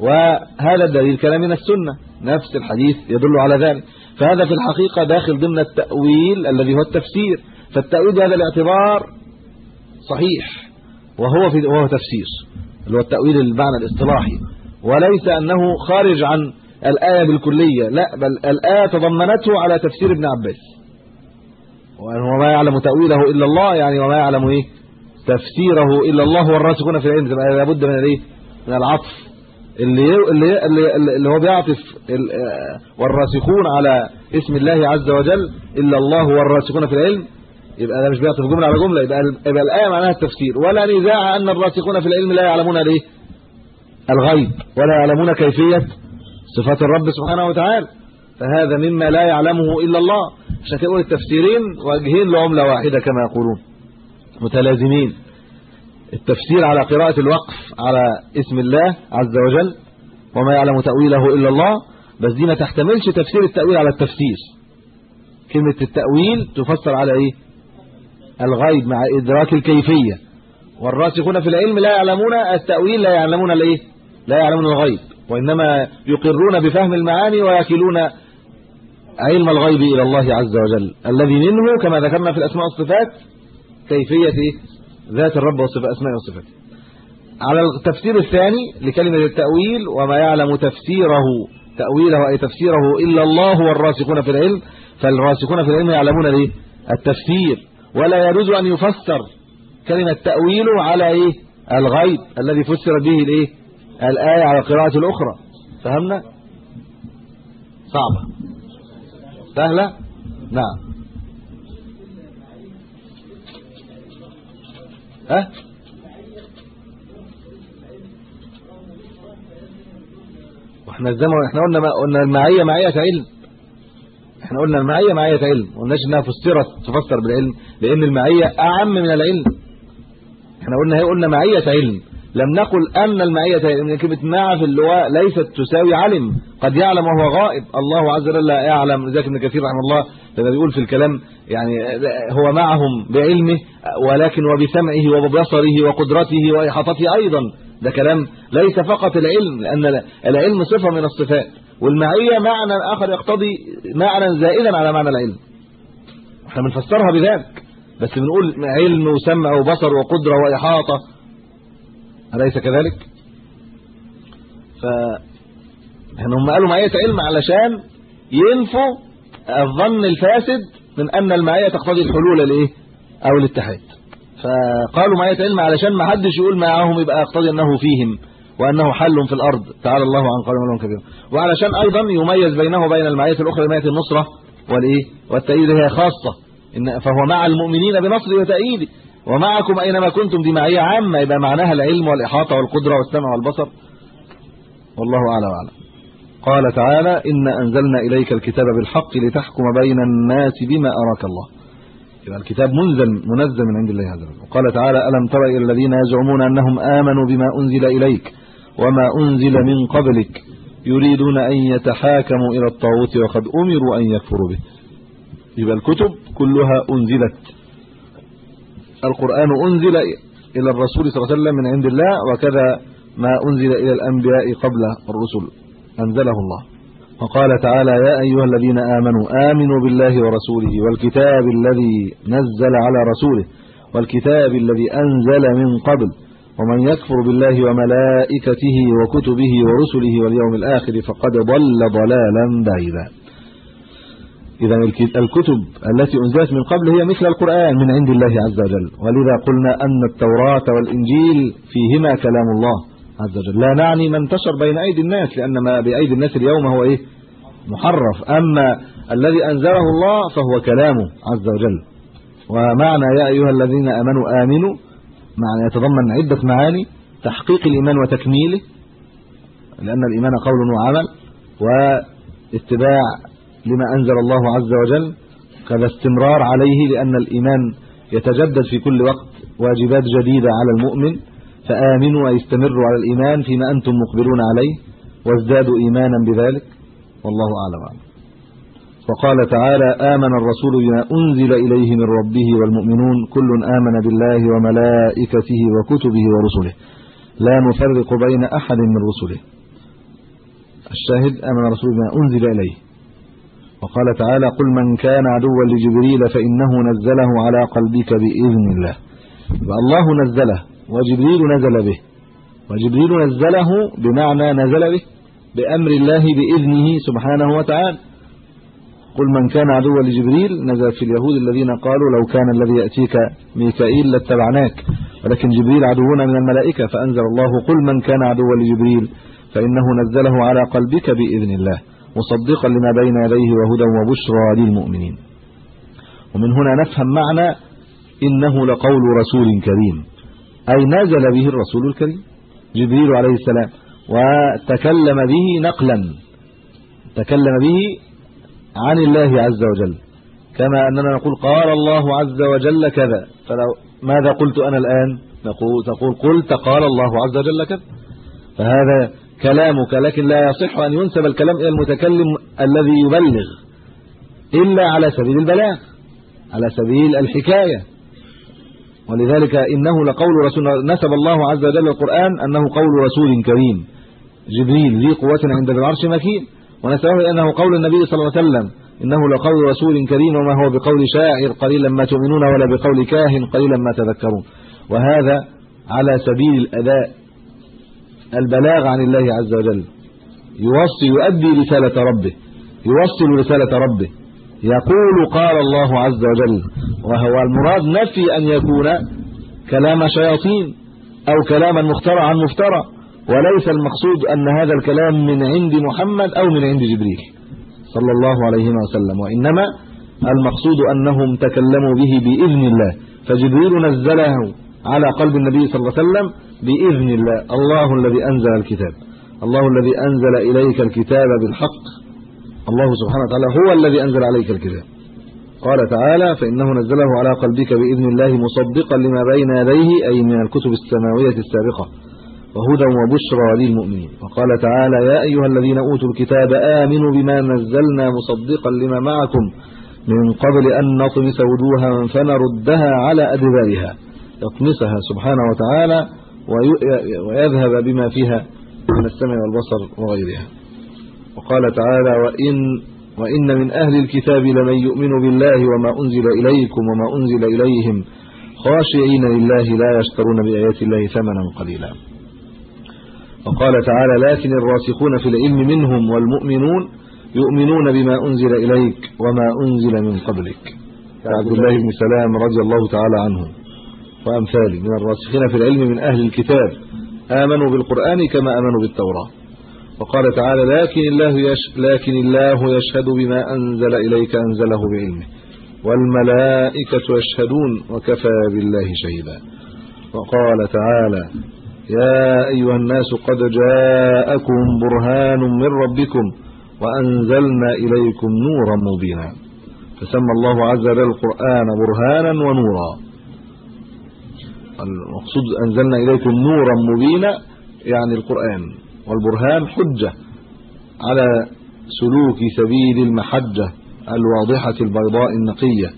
وهذا الدليل كلام من السنة. نفس الحديث يدل على ذلك. فهذا في الحقيقة داخل ضمن التأويل الذي هو التفسير. فالتأويل بهذا الاعتبار صحيح. وهو في وهو تفسير. اللي هو التأويل المعنى الاصطلاحي. وليس أنه خارج عن الآية بالكلية لا بل الآية تضمنته على تفسير ابن عباس. وما يعلم تأويله إلا الله يعني وما يعلم إيه؟ تفسيره إلا الله والراسخون في العلم. تبقى لابد من الإيه؟ من العطف. اللي اللي اللي, اللي هو بيعطف والراسخون على اسم الله عز وجل إلا الله والراسخون في العلم. يبقى ده مش بيعطف جملة على جملة يبقى يبقى الآية معناها التفسير. ولا نزاع أن الراسخون في العلم لا يعلمون الإيه؟ الغيب ولا يعلمون كيفية صفات الرب سبحانه وتعالى. فهذا مما لا يعلمه إلا الله. عشان كده التفسيرين وجهين لعمله واحدة كما يقولون. متلازمين. التفسير على قراءة الوقف على اسم الله عز وجل وما يعلم تأويله إلا الله بس دي ما تحتملش تفسير التأويل على التفسير كلمة التأويل تفسر على إيه؟ الغيب مع إدراك الكيفية. والراسخون في العلم لا يعلمون التأويل لا يعلمون الإيه؟ لا يعلمون الغيب. وإنما يقرون بفهم المعاني ويكلون علم الغيب إلى الله عز وجل. الذي منه كما ذكرنا في الأسماء والصفات كيفية ذات الرب وصفات أسماء وصفاته. على التفسير الثاني لكلمة التأويل وما يعلم تفسيره تأويله أي تفسيره إلا الله والراسخون في العلم فالراسخون في العلم يعلمون الايه التفسير. ولا يجوز أن يفسر كلمة تأويل على إيه؟ الغيب الذي فسر به الإيه؟ الآية على القراءة الأخرى. فهمنا؟ صعبة. سهلة؟ نعم. ها؟ وإحنا الزمن إحنا قلنا قلنا المعية معية علم. إحنا قلنا المعية معية علم. ما قلناش إنها فسرت تفسر بالعلم لأن المعية أعم من العلم. إحنا قلنا هي قلنا معية علم. لم نقل أن المعيه علم كلمة مع في اللغة ليست تساوي علم. قد يعلم وهو غائب. الله عز وجل لا يعلم. ذلك ابن كثير رحمه الله لما بيقول في الكلام يعني هو معهم بعلمه ولكن وبسمعه وببصره وقدرته وإحاطته أيضا. ده كلام ليس فقط العلم لأن العلم صفة من الصفات. والمعية معنى آخر يقتضي معنى زائدا على معنى العلم. إحنا بنفسرها بذلك. بس بنقول علم وسمع وبصر وقدرة وإحاطة. أليس كذلك؟ ف يعني هم قالوا معيه علم علشان ينفوا الظن الفاسد من أن المعية تقتضي الحلول الايه أو الاتحاد. فقالوا معيه علم علشان ما حدش يقول معاهم يبقى يقتضي أنه فيهم وأنه حل في الأرض. تعالى الله عن قول ملهم كبير وعلشان أيضا يميز بينه وبين المعية الأخرى معيه النصرة والإيه؟ والتأييد هي خاصة. ان فهو مع المؤمنين بنصره وتأييده. ومعكم أينما كنتم دي معية عامة يبقى معناها العلم والإحاطة والقدرة والسمع والبصر. والله اعلم واعلم قال تعالى إن أنزلنا إليك الكتاب بالحق لتحكم بين الناس بما أراك الله. يبقى الكتاب منزل منزل من عند الله عز وجل. وقال تعالى ألم تر إلى الذين يزعمون أنهم آمنوا بما أنزل إليك وما أنزل من قبلك يريدون أن يتحاكموا إلى الطاغوت وقد أمروا أن يكفروا به. يبقى الكتب كلها أنزلت. القرآن أنزل إلى الرسول صلى الله عليه وسلم من عند الله وكذا ما أنزل إلى الأنبياء قبل الرسل. أنزله الله. وقال تعالى يا أيها الذين آمنوا آمنوا بالله ورسوله والكتاب الذي نزل على رسوله والكتاب الذي أنزل من قبل ومن يكفر بالله وملائكته وكتبه ورسله واليوم الآخر فقد ضل ضلالا بعيدا. إذا الكتب التي أنزلت من قبل هي مثل القرآن من عند الله عز وجل. ولذا قلنا أن التوراة والإنجيل فيهما كلام الله عز وجل. لا نعني ما انتشر بين أيدي الناس لأن ما بأيدي الناس اليوم هو إيه؟ محرف. أما الذي أنزله الله فهو كلامه عز وجل. ومعنى يا أيها الذين آمنوا آمنوا معنى يتضمن عدة معاني تحقيق الإيمان وتكميله لأن الإيمان قول وعمل واتباع لما أنزل الله عز وجل كذا استمرار عليه لأن الإيمان يتجدد في كل وقت واجبات جديدة على المؤمن فآمنوا ويستمروا على الإيمان فيما أنتم مقبلون عليه وازدادوا إيمانا بذلك والله أعلم وقال تعالى آمن الرسول بما أنزل إليه من ربه والمؤمنون كل آمن بالله وملائكته وكتبه ورسله. لا نفرق بين أحد من رسله. الشاهد آمن الرسول بما أنزل إليه. وقال تعالى قل من كان عدوا لجبريل فإنه نزله على قلبك بإذن الله. فالله نزله وجبريل نزل به. وجبريل نزله بمعنى نزل به بأمر الله بإذنه سبحانه وتعالى. قل من كان عدوا لجبريل نزل في اليهود الذين قالوا لو كان الذي يأتيك ميكائيل لاتبعناك ولكن جبريل عدونا من الملائكة فأنزل الله قل من كان عدوا لجبريل فإنه نزله على قلبك بإذن الله. مصدقا لما بين يديه وهدى وبشرى للمؤمنين. ومن هنا نفهم معنى إنه لقول رسول كريم. أي نزل به الرسول الكريم. جبريل عليه السلام. وتكلم به نقلا. تكلم به عن الله عز وجل. كما أننا نقول قال الله عز وجل كذا. فلو ماذا قلت أنا الآن؟ نقول تقول قلت قال الله عز وجل كذا. فهذا كلامك لكن لا يصح أن ينسب الكلام إلى المتكلم الذي يبلغ. إلا على سبيل البلاغ على سبيل الحكاية. ولذلك إنه لقول رسول نسب الله عز وجل القرآن أنه قول رسول كريم. جبريل ذي قوة عند العرش مكين. ونسبه أنه قول النبي صلى الله عليه وسلم إنه لقول رسول كريم وما هو بقول شاعر قليلا ما تؤمنون ولا بقول كاهن قليلا ما تذكرون. وهذا على سبيل الأداء البلاغ عن الله عز وجل. يوصي يؤدي رسالة ربه. يوصل رسالة ربه. يقول قال الله عز وجل. وهو المراد نفي أن يكون كلام شياطين أو كلاما مخترعا مفترى. وليس المقصود أن هذا الكلام من عند محمد أو من عند جبريل صلى الله عليه وسلم. وإنما المقصود أنهم تكلموا به بإذن الله. فجبريل نزله على قلب النبي صلى الله عليه وسلم بإذن الله. الله الذي أنزل الكتاب. الله الذي أنزل إليك الكتاب بالحق. الله سبحانه وتعالى هو الذي أنزل عليك الكتاب. قال تعالى فإنه نزله على قلبك بإذن الله مصدقا لما بين يديه أي من الكتب السماوية السابقة. وهدى وبشرى للمؤمنين. وقال تعالى يا أيها الذين أوتوا الكتاب آمنوا بما نزلنا مصدقا لما معكم. من قبل أن نطمس وجوها فنردها على أدبارها. يطمسها سبحانه وتعالى ويذهب بما فيها من السمع والبصر وغيرها. وقال تعالى وان وإن من أهل الكتاب لمن يؤمن بالله وما أنزل إليكم وما أنزل إليهم خاشعين لله لا يشترون بآيات الله ثمنا قليلا. وقال تعالى لكن الراسخون في العلم منهم والمؤمنون يؤمنون بما أنزل إليك وما أنزل من قبلك. عبد الله بن سلام رضي الله تعالى عنه. وامثاله من الراسخين في العلم من أهل الكتاب آمنوا بالقرآن كما آمنوا بالتوراة. وقال تعالى لكن الله يش لكن الله يشهد بما أنزل إليك أنزله بعلمه والملائكة يشهدون وكفى بالله شهيدا. وقال تعالى يا أيها الناس قد جاءكم برهان من ربكم وأنزلنا إليكم نورا مبينا. فسمى الله عز وجل القرآن برهانا ونورا. المقصود أنزلنا اليكم نورا مبينا يعني القرآن والبرهان حجة على سلوك سبيل المحجة الواضحة البيضاء النقية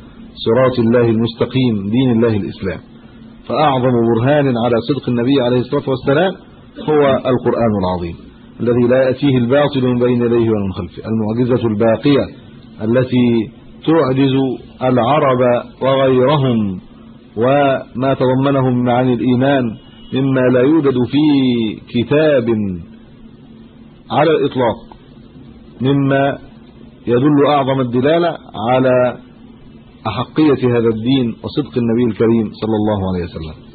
صراط الله المستقيم دين الله الإسلام. فأعظم برهان على صدق النبي عليه الصلاة والسلام هو القرآن العظيم الذي لا يأتيه الباطل من بين يديه ومن خلفه المعجزة الباقية التي تعجز العرب وغيرهم وما تضمنه من معاني الإيمان مما لا يوجد في كتاب على الإطلاق مما يدل أعظم الدلالة على أحقية هذا الدين وصدق النبي الكريم صلى الله عليه وسلم.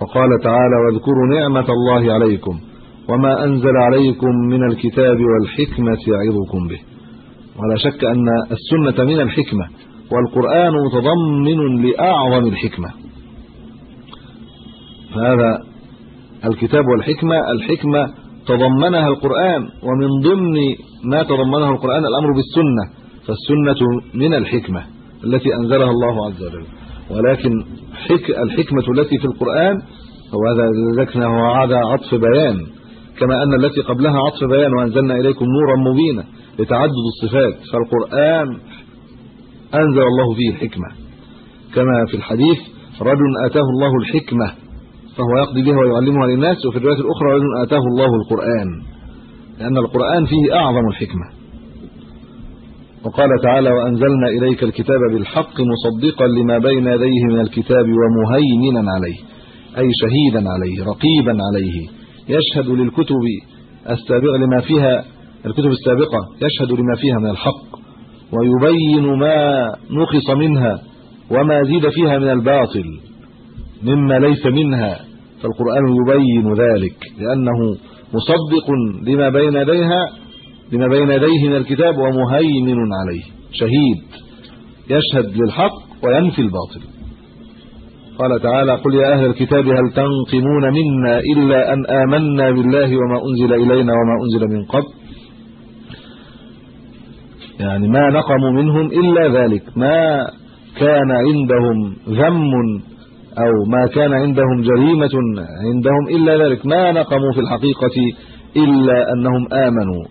وقال تعالى واذكروا نعمة الله عليكم وما أنزل عليكم من الكتاب والحكمة يعظكم به. ولا شك أن السنة من الحكمة والقرآن متضمن لأعظم الحكمة. فهذا الكتاب والحكمة الحكمة تضمنها القرآن ومن ضمن ما تضمنه القرآن الأمر بالسنة فالسنة من الحكمة التي أنزلها الله عز وجل. ولكن حك الحكمة التي في القرآن وهذا ذكرنا هذا عطف بيان كما أن التي قبلها عطف بيان وأنزلنا إليكم نورا مبينا لتعدد الصفات. فالقرآن أنزل الله فيه الحكمة. كما في الحديث رجل آتاه الله الحكمة فهو يقضي بها ويعلمها للناس وفي الرواية الأخرى رجل آتاه الله القرآن لأن القرآن فيه أعظم الحكمة. وقال تعالى وأنزلنا إليك الكتاب بالحق مصدقا لما بين يديه من الكتاب ومهيمنا عليه أي شهيدا عليه رقيبا عليه يشهد للكتب السابقة لما فيها الكتب السابقة يشهد لما فيها من الحق. ويبين ما نقص منها وما زيد فيها من الباطل مما ليس منها. فالقرآن يبين ذلك لأنه مصدق لما بين يديها لما بين يديه من الكتاب ومهيمن عليه. شهيد. يشهد للحق وينفي الباطل. قال تعالى قل يا أهل الكتاب هل تنقمون منا إلا أن آمنا بالله وما أنزل إلينا وما أنزل من قبل؟ يعني ما نقموا منهم إلا ذلك. ما كان عندهم ذم أو ما كان عندهم جريمة عندهم إلا ذلك. ما نقموا في الحقيقة إلا أنهم آمنوا.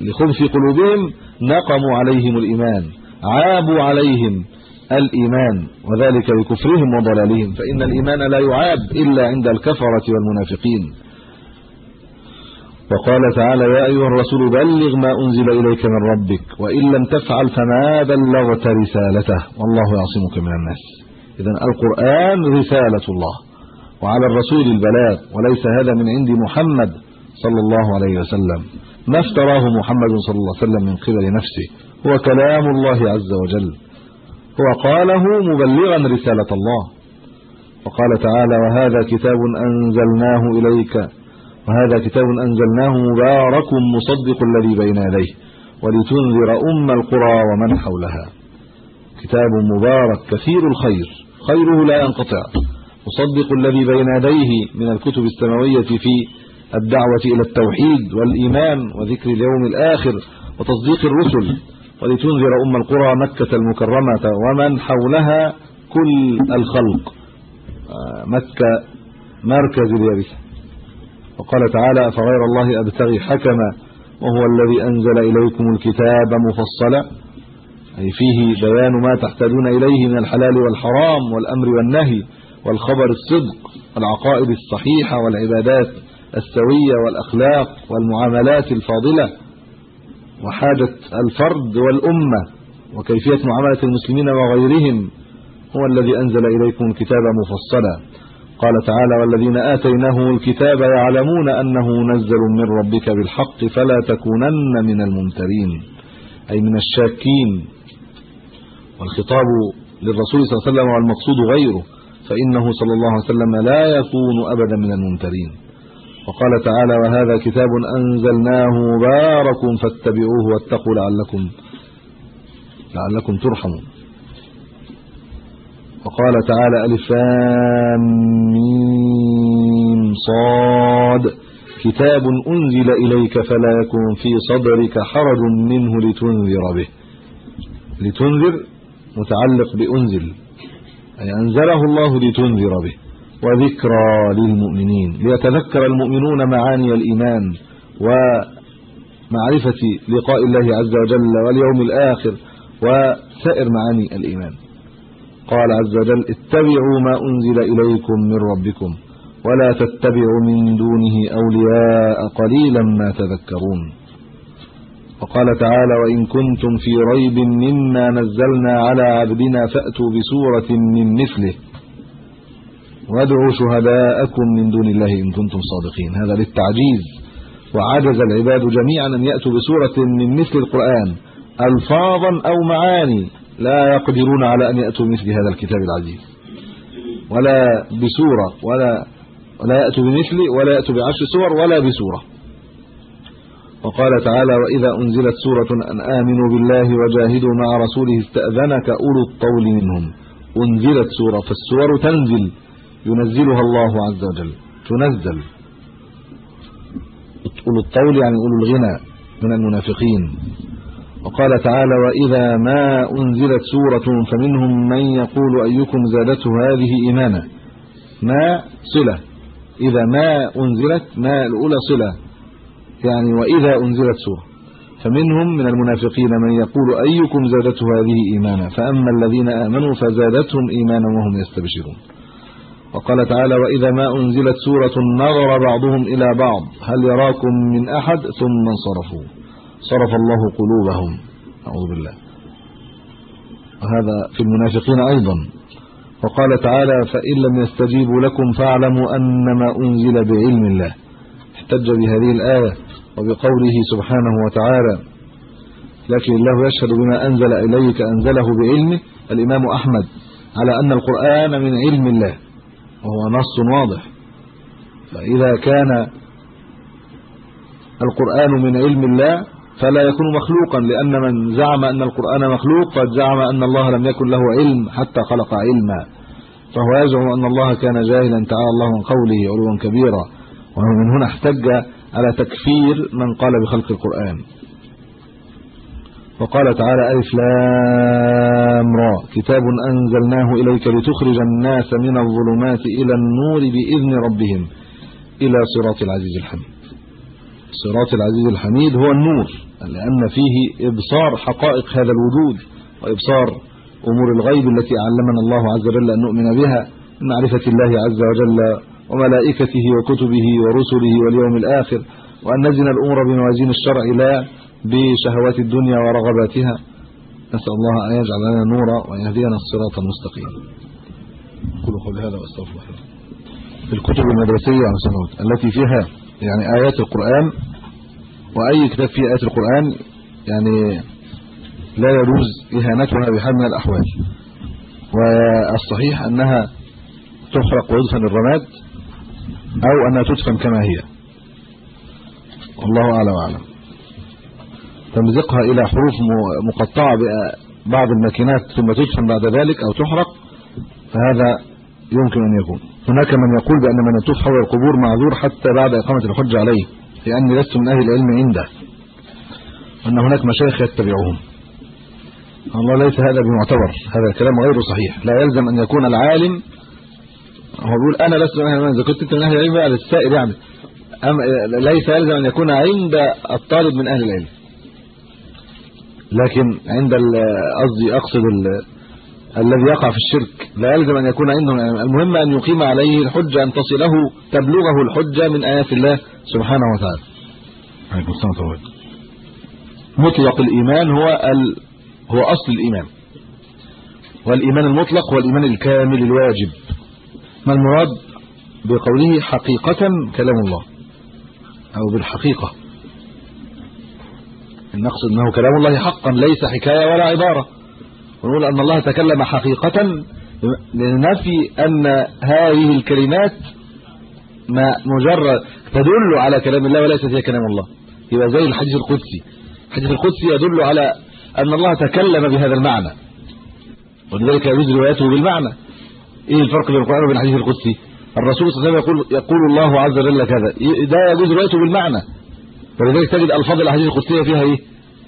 لخبث قلوبهم نقموا عليهم الإيمان. عابوا عليهم الإيمان. وذلك بكفرهم وضلالهم. فإن الإيمان لا يعاب إلا عند الكفرة والمنافقين. وقال تعالى يا أيها الرسول بلغ ما أنزل إليك من ربك وإن لم تفعل فما بلغت رسالته. والله يعصمك من الناس. اذا القرآن رسالة الله وعلى الرسول البلاغ وليس هذا من عند محمد صلى الله عليه وسلم. ما افتراه محمد صلى الله عليه وسلم من قبل نفسه. هو كلام الله عز وجل. هو قاله مبلغا رسالة الله. وقال تعالى وهذا كتاب أنزلناه إليك وهذا كتاب أنزلناه مبارك مصدق الذي بين يديه ولتنذر أم القرى ومن حولها. كتاب مبارك كثير الخير خيره لا ينقطع. مصدق الذي بين يديه من الكتب السماوية في الدعوة إلى التوحيد والإيمان وذكر اليوم الآخر وتصديق الرسل. ولتنذر أم القرى مكة المكرمة ومن حولها كل الخلق. مكة مركز اليابسة. وقال تعالى فغير الله أبتغي حكما وهو الذي أنزل إليكم الكتاب مفصلا. أي فيه بيان ما تحتاجون إليه من الحلال والحرام والأمر والنهي والخبر الصدق والعقائد الصحيحة والعبادات السوية والأخلاق والمعاملات الفاضلة وحاجة الفرد والأمة وكيفية معاملة المسلمين وغيرهم. هو الذي أنزل إليكم الكتاب مفصلا. قال تعالى والذين آتيناه الكتاب يعلمون أنه منزل من ربك بالحق فلا تكونن من الممترين أي من الشاكين. والخطاب للرسول صلى الله عليه وسلم والمقصود غيره فإنه صلى الله عليه وسلم لا يكون أبدا من الممترين. وقال تعالى وهذا كتاب أنزلناه مبارك فاتبعوه واتقوا لعلكم لعلكم ترحمون. وقال تعالى ألف ميم صاد. كتاب أنزل إليك فلا يكن في صدرك حرج منه لتنذر به. لتنذر متعلق بأنزل أي أنزله الله لتنذر به. وذكرى للمؤمنين ليتذكر المؤمنون معاني الإيمان ومعرفة لقاء الله عز وجل واليوم الآخر وسائر معاني الإيمان. قال عز وجل اتبعوا ما أنزل إليكم من ربكم ولا تتبعوا من دونه أولياء قليلا ما تذكرون. وقال تعالى وإن كنتم في ريب مما نزلنا على عبدنا فأتوا بسورة من مثله. وادعوا شهداءكم من دون الله إن كنتم صادقين. هذا للتعجيز. وعجز العباد جميعا أن يأتوا بسورة من مثل القرآن الفاظا أو معاني. لا يقدرون على أن يأتوا مثل هذا الكتاب العزيز. ولا بسورة ولا ولا يأتوا بمثله ولا يأتوا بعشر سور ولا بسورة. وقال تعالى وإذا أنزلت سورة أن آمنوا بالله وجاهدوا مع رسوله استأذنك أولو الطول منهم. أنزلت سورة فالسور تنزل. ينزلها الله عز وجل. تنزل. أولو الطول يعني أولو الغنى من المنافقين. وقال تعالى وإذا ما أنزلت سورة فمنهم من يقول أيكم زادته هذه إيمانا؟ ما صلة. إذا ما أنزلت ما الأولى صلة. يعني وإذا أنزلت سورة. فمنهم من المنافقين من يقول أيكم زادته هذه إيمانا؟ فأما الذين آمنوا فزادتهم إيمانا وهم يستبشرون. وقال تعالى وإذا ما أنزلت سورة نظر بعضهم إلى بعض. هل يراكم من أحد؟ ثم انصرفوا. صرف الله قلوبهم. أعوذ بالله. وهذا في المنافقين أيضا. وقال تعالى فإن لم يستجيبوا لكم فاعلموا أنما أنزل بعلم الله. احتج بهذه الآية وبقوله سبحانه وتعالى لكن الله يشهد بما أنزل إليك أنزله بعلمه. الإمام أحمد على أن القرآن من علم الله. وهو نص واضح. فإذا كان القرآن من علم الله فلا يكون مخلوقا لأن من زعم أن القرآن مخلوق قد زعم أن الله لم يكن له علم حتى خلق علما. فهو يزعم أن الله كان جاهلا تعالى الله عن قوله علوا كبيرا. ومن هنا احتج على تكفير من قال بخلق القرآن. وقال تعالى ألف لام را كتاب أنزلناه إليك لتخرج الناس من الظلمات إلى النور بإذن ربهم إلى صراط العزيز الحميد. صراط العزيز الحميد هو النور. لأن فيه إبصار حقائق هذا الوجود وإبصار أمور الغيب التي علمنا الله عز وجل أن نؤمن بها من معرفة الله عز وجل وملائكته وكتبه ورسله واليوم الآخر وأن نزن الأمور بموازين الشرع لا بشهوات الدنيا ورغباتها. نسأل الله أن يجعل لنا نورا وأن يهدينا الصراط المستقيم. قولوا قولي هذا وأستغفر الله الكتب سنوات التي فيها يعني آيات القرآن وأي كتاب فيه آيات القرآن يعني لا يجوز إهانتها بحال من الأحوال. والصحيح أنها تحرق ويدفن الرماد أو أنها تدفن كما هي. والله أعلم وأعلم. تمزقها إلى حروف مقطعة ببعض الماكينات ثم تدفن بعد ذلك أو تحرق فهذا يمكن أن يكون. هناك من يقول بأن من يطوف حول القبور معذور حتى بعد إقامة الحجه عليه. لأني لست من أهل العلم عنده أن هناك مشايخ يتبعوهم. الله ليس هذا بمعتبر هذا الكلام غير صحيح. لا يلزم أن يكون العالم هو بيقول أنا لست من أهل العلم إذا كنت أنت من أهل العلم بقى للسائر يعني. أم ليس يلزم أن يكون عند الطالب من أهل العلم. لكن عند قصدي أقصد الذي يقع في الشرك. لا يلزم أن يكون عنده المهم أن يقيم عليه الحجة أن تصله تبلغه الحجة من آيات الله سبحانه وتعالى. عليكم السلام مطلق الإيمان هو ال... هو أصل الإيمان. والإيمان المطلق هو الإيمان الكامل الواجب. ما المراد بقوله حقيقة كلام الله؟ أو بالحقيقة. النقصد أنه كلام الله حقا ليس حكاية ولا عبارة. ونقول أن الله تكلم حقيقة لنفي أن هذه الكلمات ما مجرد تدل على كلام الله وليست هي كلام الله. يبقى زي الحديث القدسي. الحديث القدسي يدل على أن الله تكلم بهذا المعنى. ولذلك يجوز روايته بالمعنى. إيه الفرق بين القرآن وبين الحديث القدسي؟ الرسول صلى الله عليه وسلم يقول يقول الله عز وجل كذا. ده يجوز روايته بالمعنى. ولذلك تجد ألفاظ الأحاديث القدسية فيها إيه؟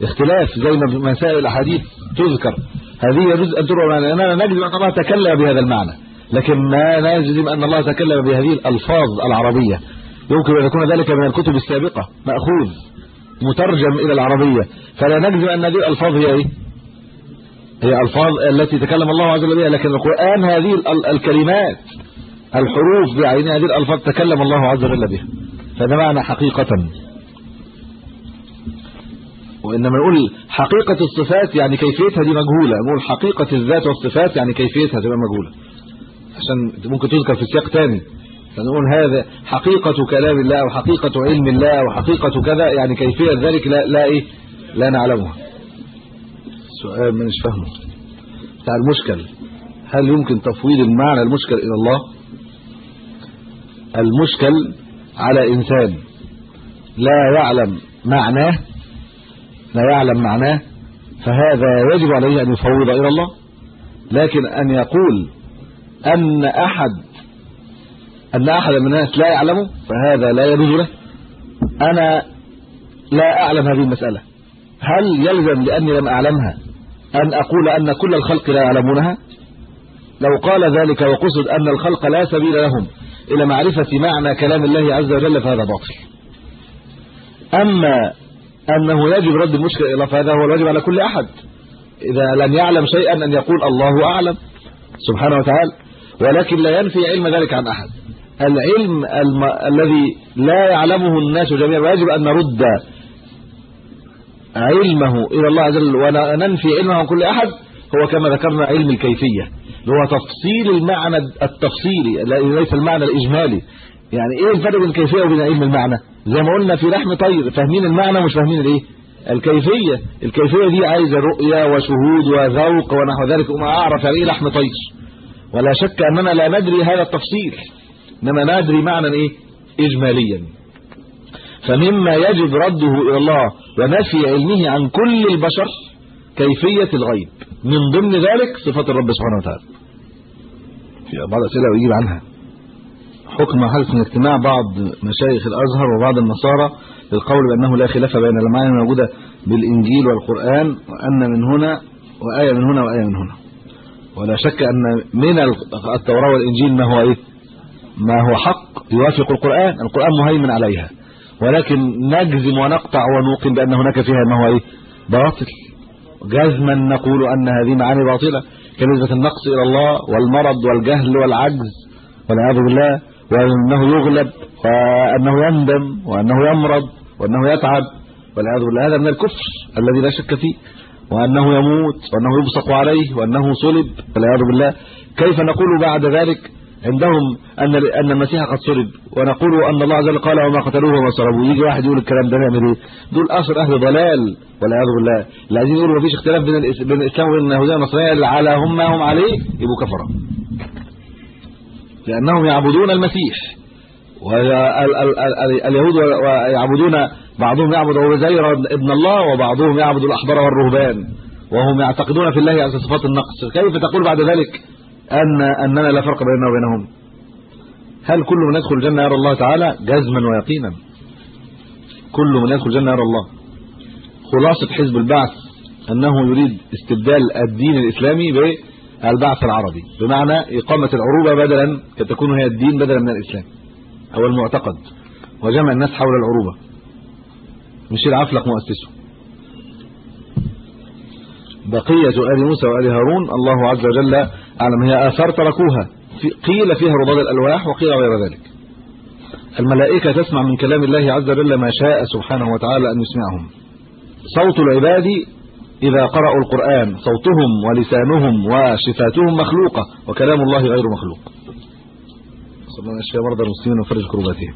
اختلاف زي ما مسائل الأحاديث تذكر. هذه يجوز ان تروى لاننا نجزم أن الله تكلم بهذا المعنى. لكن ما نجزم أن الله تكلم بهذه الألفاظ العربية. يمكن أن يكون ذلك من الكتب السابقة مأخوذ مترجم إلى العربية. فلا نجزم أن هذه الألفاظ هي إيه؟ هي ألفاظ التي تكلم الله عز وجل بها. لكن القرآن هذه الكلمات الحروف بعين هذه الألفاظ تكلم الله عز وجل بها. فده معنى حقيقة. وإنما نقول حقيقة الصفات يعني كيفيتها دي مجهولة. نقول حقيقة الذات والصفات يعني كيفيتها تبقى مجهولة. عشان ممكن تذكر في سياق ثاني فنقول هذا حقيقة كلام الله أو حقيقة علم الله أو حقيقة كذا يعني كيفية ذلك لا لا إيه؟ لا نعلمها. سؤال مش فاهمه. بتاع المشكل. هل يمكن تفويض المعنى المشكل إلى الله؟ المشكل على إنسان لا يعلم معناه لا يعلم معناه فهذا يجب عليه أن يفوض إلى الله. لكن أن يقول أن أحد أن أحد من الناس لا يعلمه فهذا لا يجوز له. أنا لا أعلم هذه المسألة. هل يلزم لأني لم أعلمها أن أقول أن كل الخلق لا يعلمونها؟ لو قال ذلك وقصد أن الخلق لا سبيل لهم إلى معرفة معنى كلام الله عز وجل فهذا باطل. أما أنه يجب رد المشكلة إلى فهذا هو الواجب على كل أحد. إذا لم يعلم شيئا أن يقول الله أعلم سبحانه وتعالى ولكن لا ينفي علم ذلك عن أحد. العلم الم... الذي لا يعلمه الناس جميعا ويجب أن نرد علمه إلى الله عز وجل وننفي علمه عن كل أحد هو كما ذكرنا علم الكيفية. اللي هو تفصيل المعنى التفصيلي ليس المعنى الإجمالي. يعني إيه الفرق بين الكيفية وبين علم المعنى؟ زي ما قلنا في لحم طير فاهمين المعنى مش فاهمين الإيه؟ الكيفية. الكيفية دي عايزة رؤية وشهود وذوق ونحو ذلك وما أعرف يعني إيه لحم طير. ولا شك أننا لا ندري هذا التفصيل إنما ندري معنى إيه؟ اجماليا. فمما يجب رده إلى الله ونفي علمه عن كل البشر كيفية الغيب. من ضمن ذلك صفات الرب سبحانه وتعالى. في بعض الأسئلة ويجيب عنها. حكم حدث من اجتماع بعض مشايخ الأزهر وبعض النصارى للقول بأنه لا خلاف بين المعاني الموجودة بالإنجيل والقرآن وأن من هنا وآية من هنا وآية من هنا. ولا شك أن من التوراة والإنجيل ما هو إيه؟ ما هو حق يوافق القرآن. القرآن مهيمن عليها. ولكن نجزم ونقطع ونوقن بأن هناك فيها ما هو إيه؟ باطل. جزما نقول أن هذه معاني باطلة. كنسبه النقص إلى الله والمرض والجهل والعجز والعياذ بالله. وإنه يغلب وأنه يندم وأنه يمرض وأنه يتعب والعياذ بالله. هذا من الكفر الذي لا شك فيه. وأنه يموت وأنه يبصق عليه وأنه صلب والعياذ بالله. كيف نقول بعد ذلك؟ عندهم أن أن المسيح قد صلب. ونقول أن الله عز وجل قال وما قتلوه وما صلبوه يجي واحد يقول الكلام ده نعمل إيه؟ دول اثر أهل ضلال والعياذ بالله. عايزين يقولوا مفيش اختلاف بين بين الإسلام وبين اليهوديه والنصرانية على هم ما هم عليه. يبقوا كفرة. لأنهم يعبدون المسيح. واليهود يعبدون بعضهم يعبد عزير ابن الله وبعضهم يعبد الأحبار والرهبان. وهم يعتقدون في الله عز صفات النقص. كيف تقول بعد ذلك ان أننا لا فرق بيننا وبينهم؟ هل كل من يدخل الجنة يرى الله تعالى جزما ويقينا؟ كل من يدخل الجنة يرى الله. خلاصة حزب البعث أنه يريد استبدال الدين الإسلامي بالبعث العربي. بمعنى إقامة العروبه بدلا تكون هي الدين بدلا من الإسلام أو المعتقد وجمع الناس حول العروبه مش العفلق مؤسسه. بقية آل موسى وآل هارون الله عز وجل أعلم هي آثار تركوها. في قيل فيها رضاد الألواح وقيل غير ذلك. الملائكة تسمع من كلام الله عز وجل ما شاء سبحانه وتعالى أن يسمعهم. صوت العباد إذا قرأوا القرآن صوتهم ولسانهم وشفاتهم مخلوقة وكلام الله غير مخلوق. صلى الله عليه وسلم مرضى المسلمين وفرج كرباتهم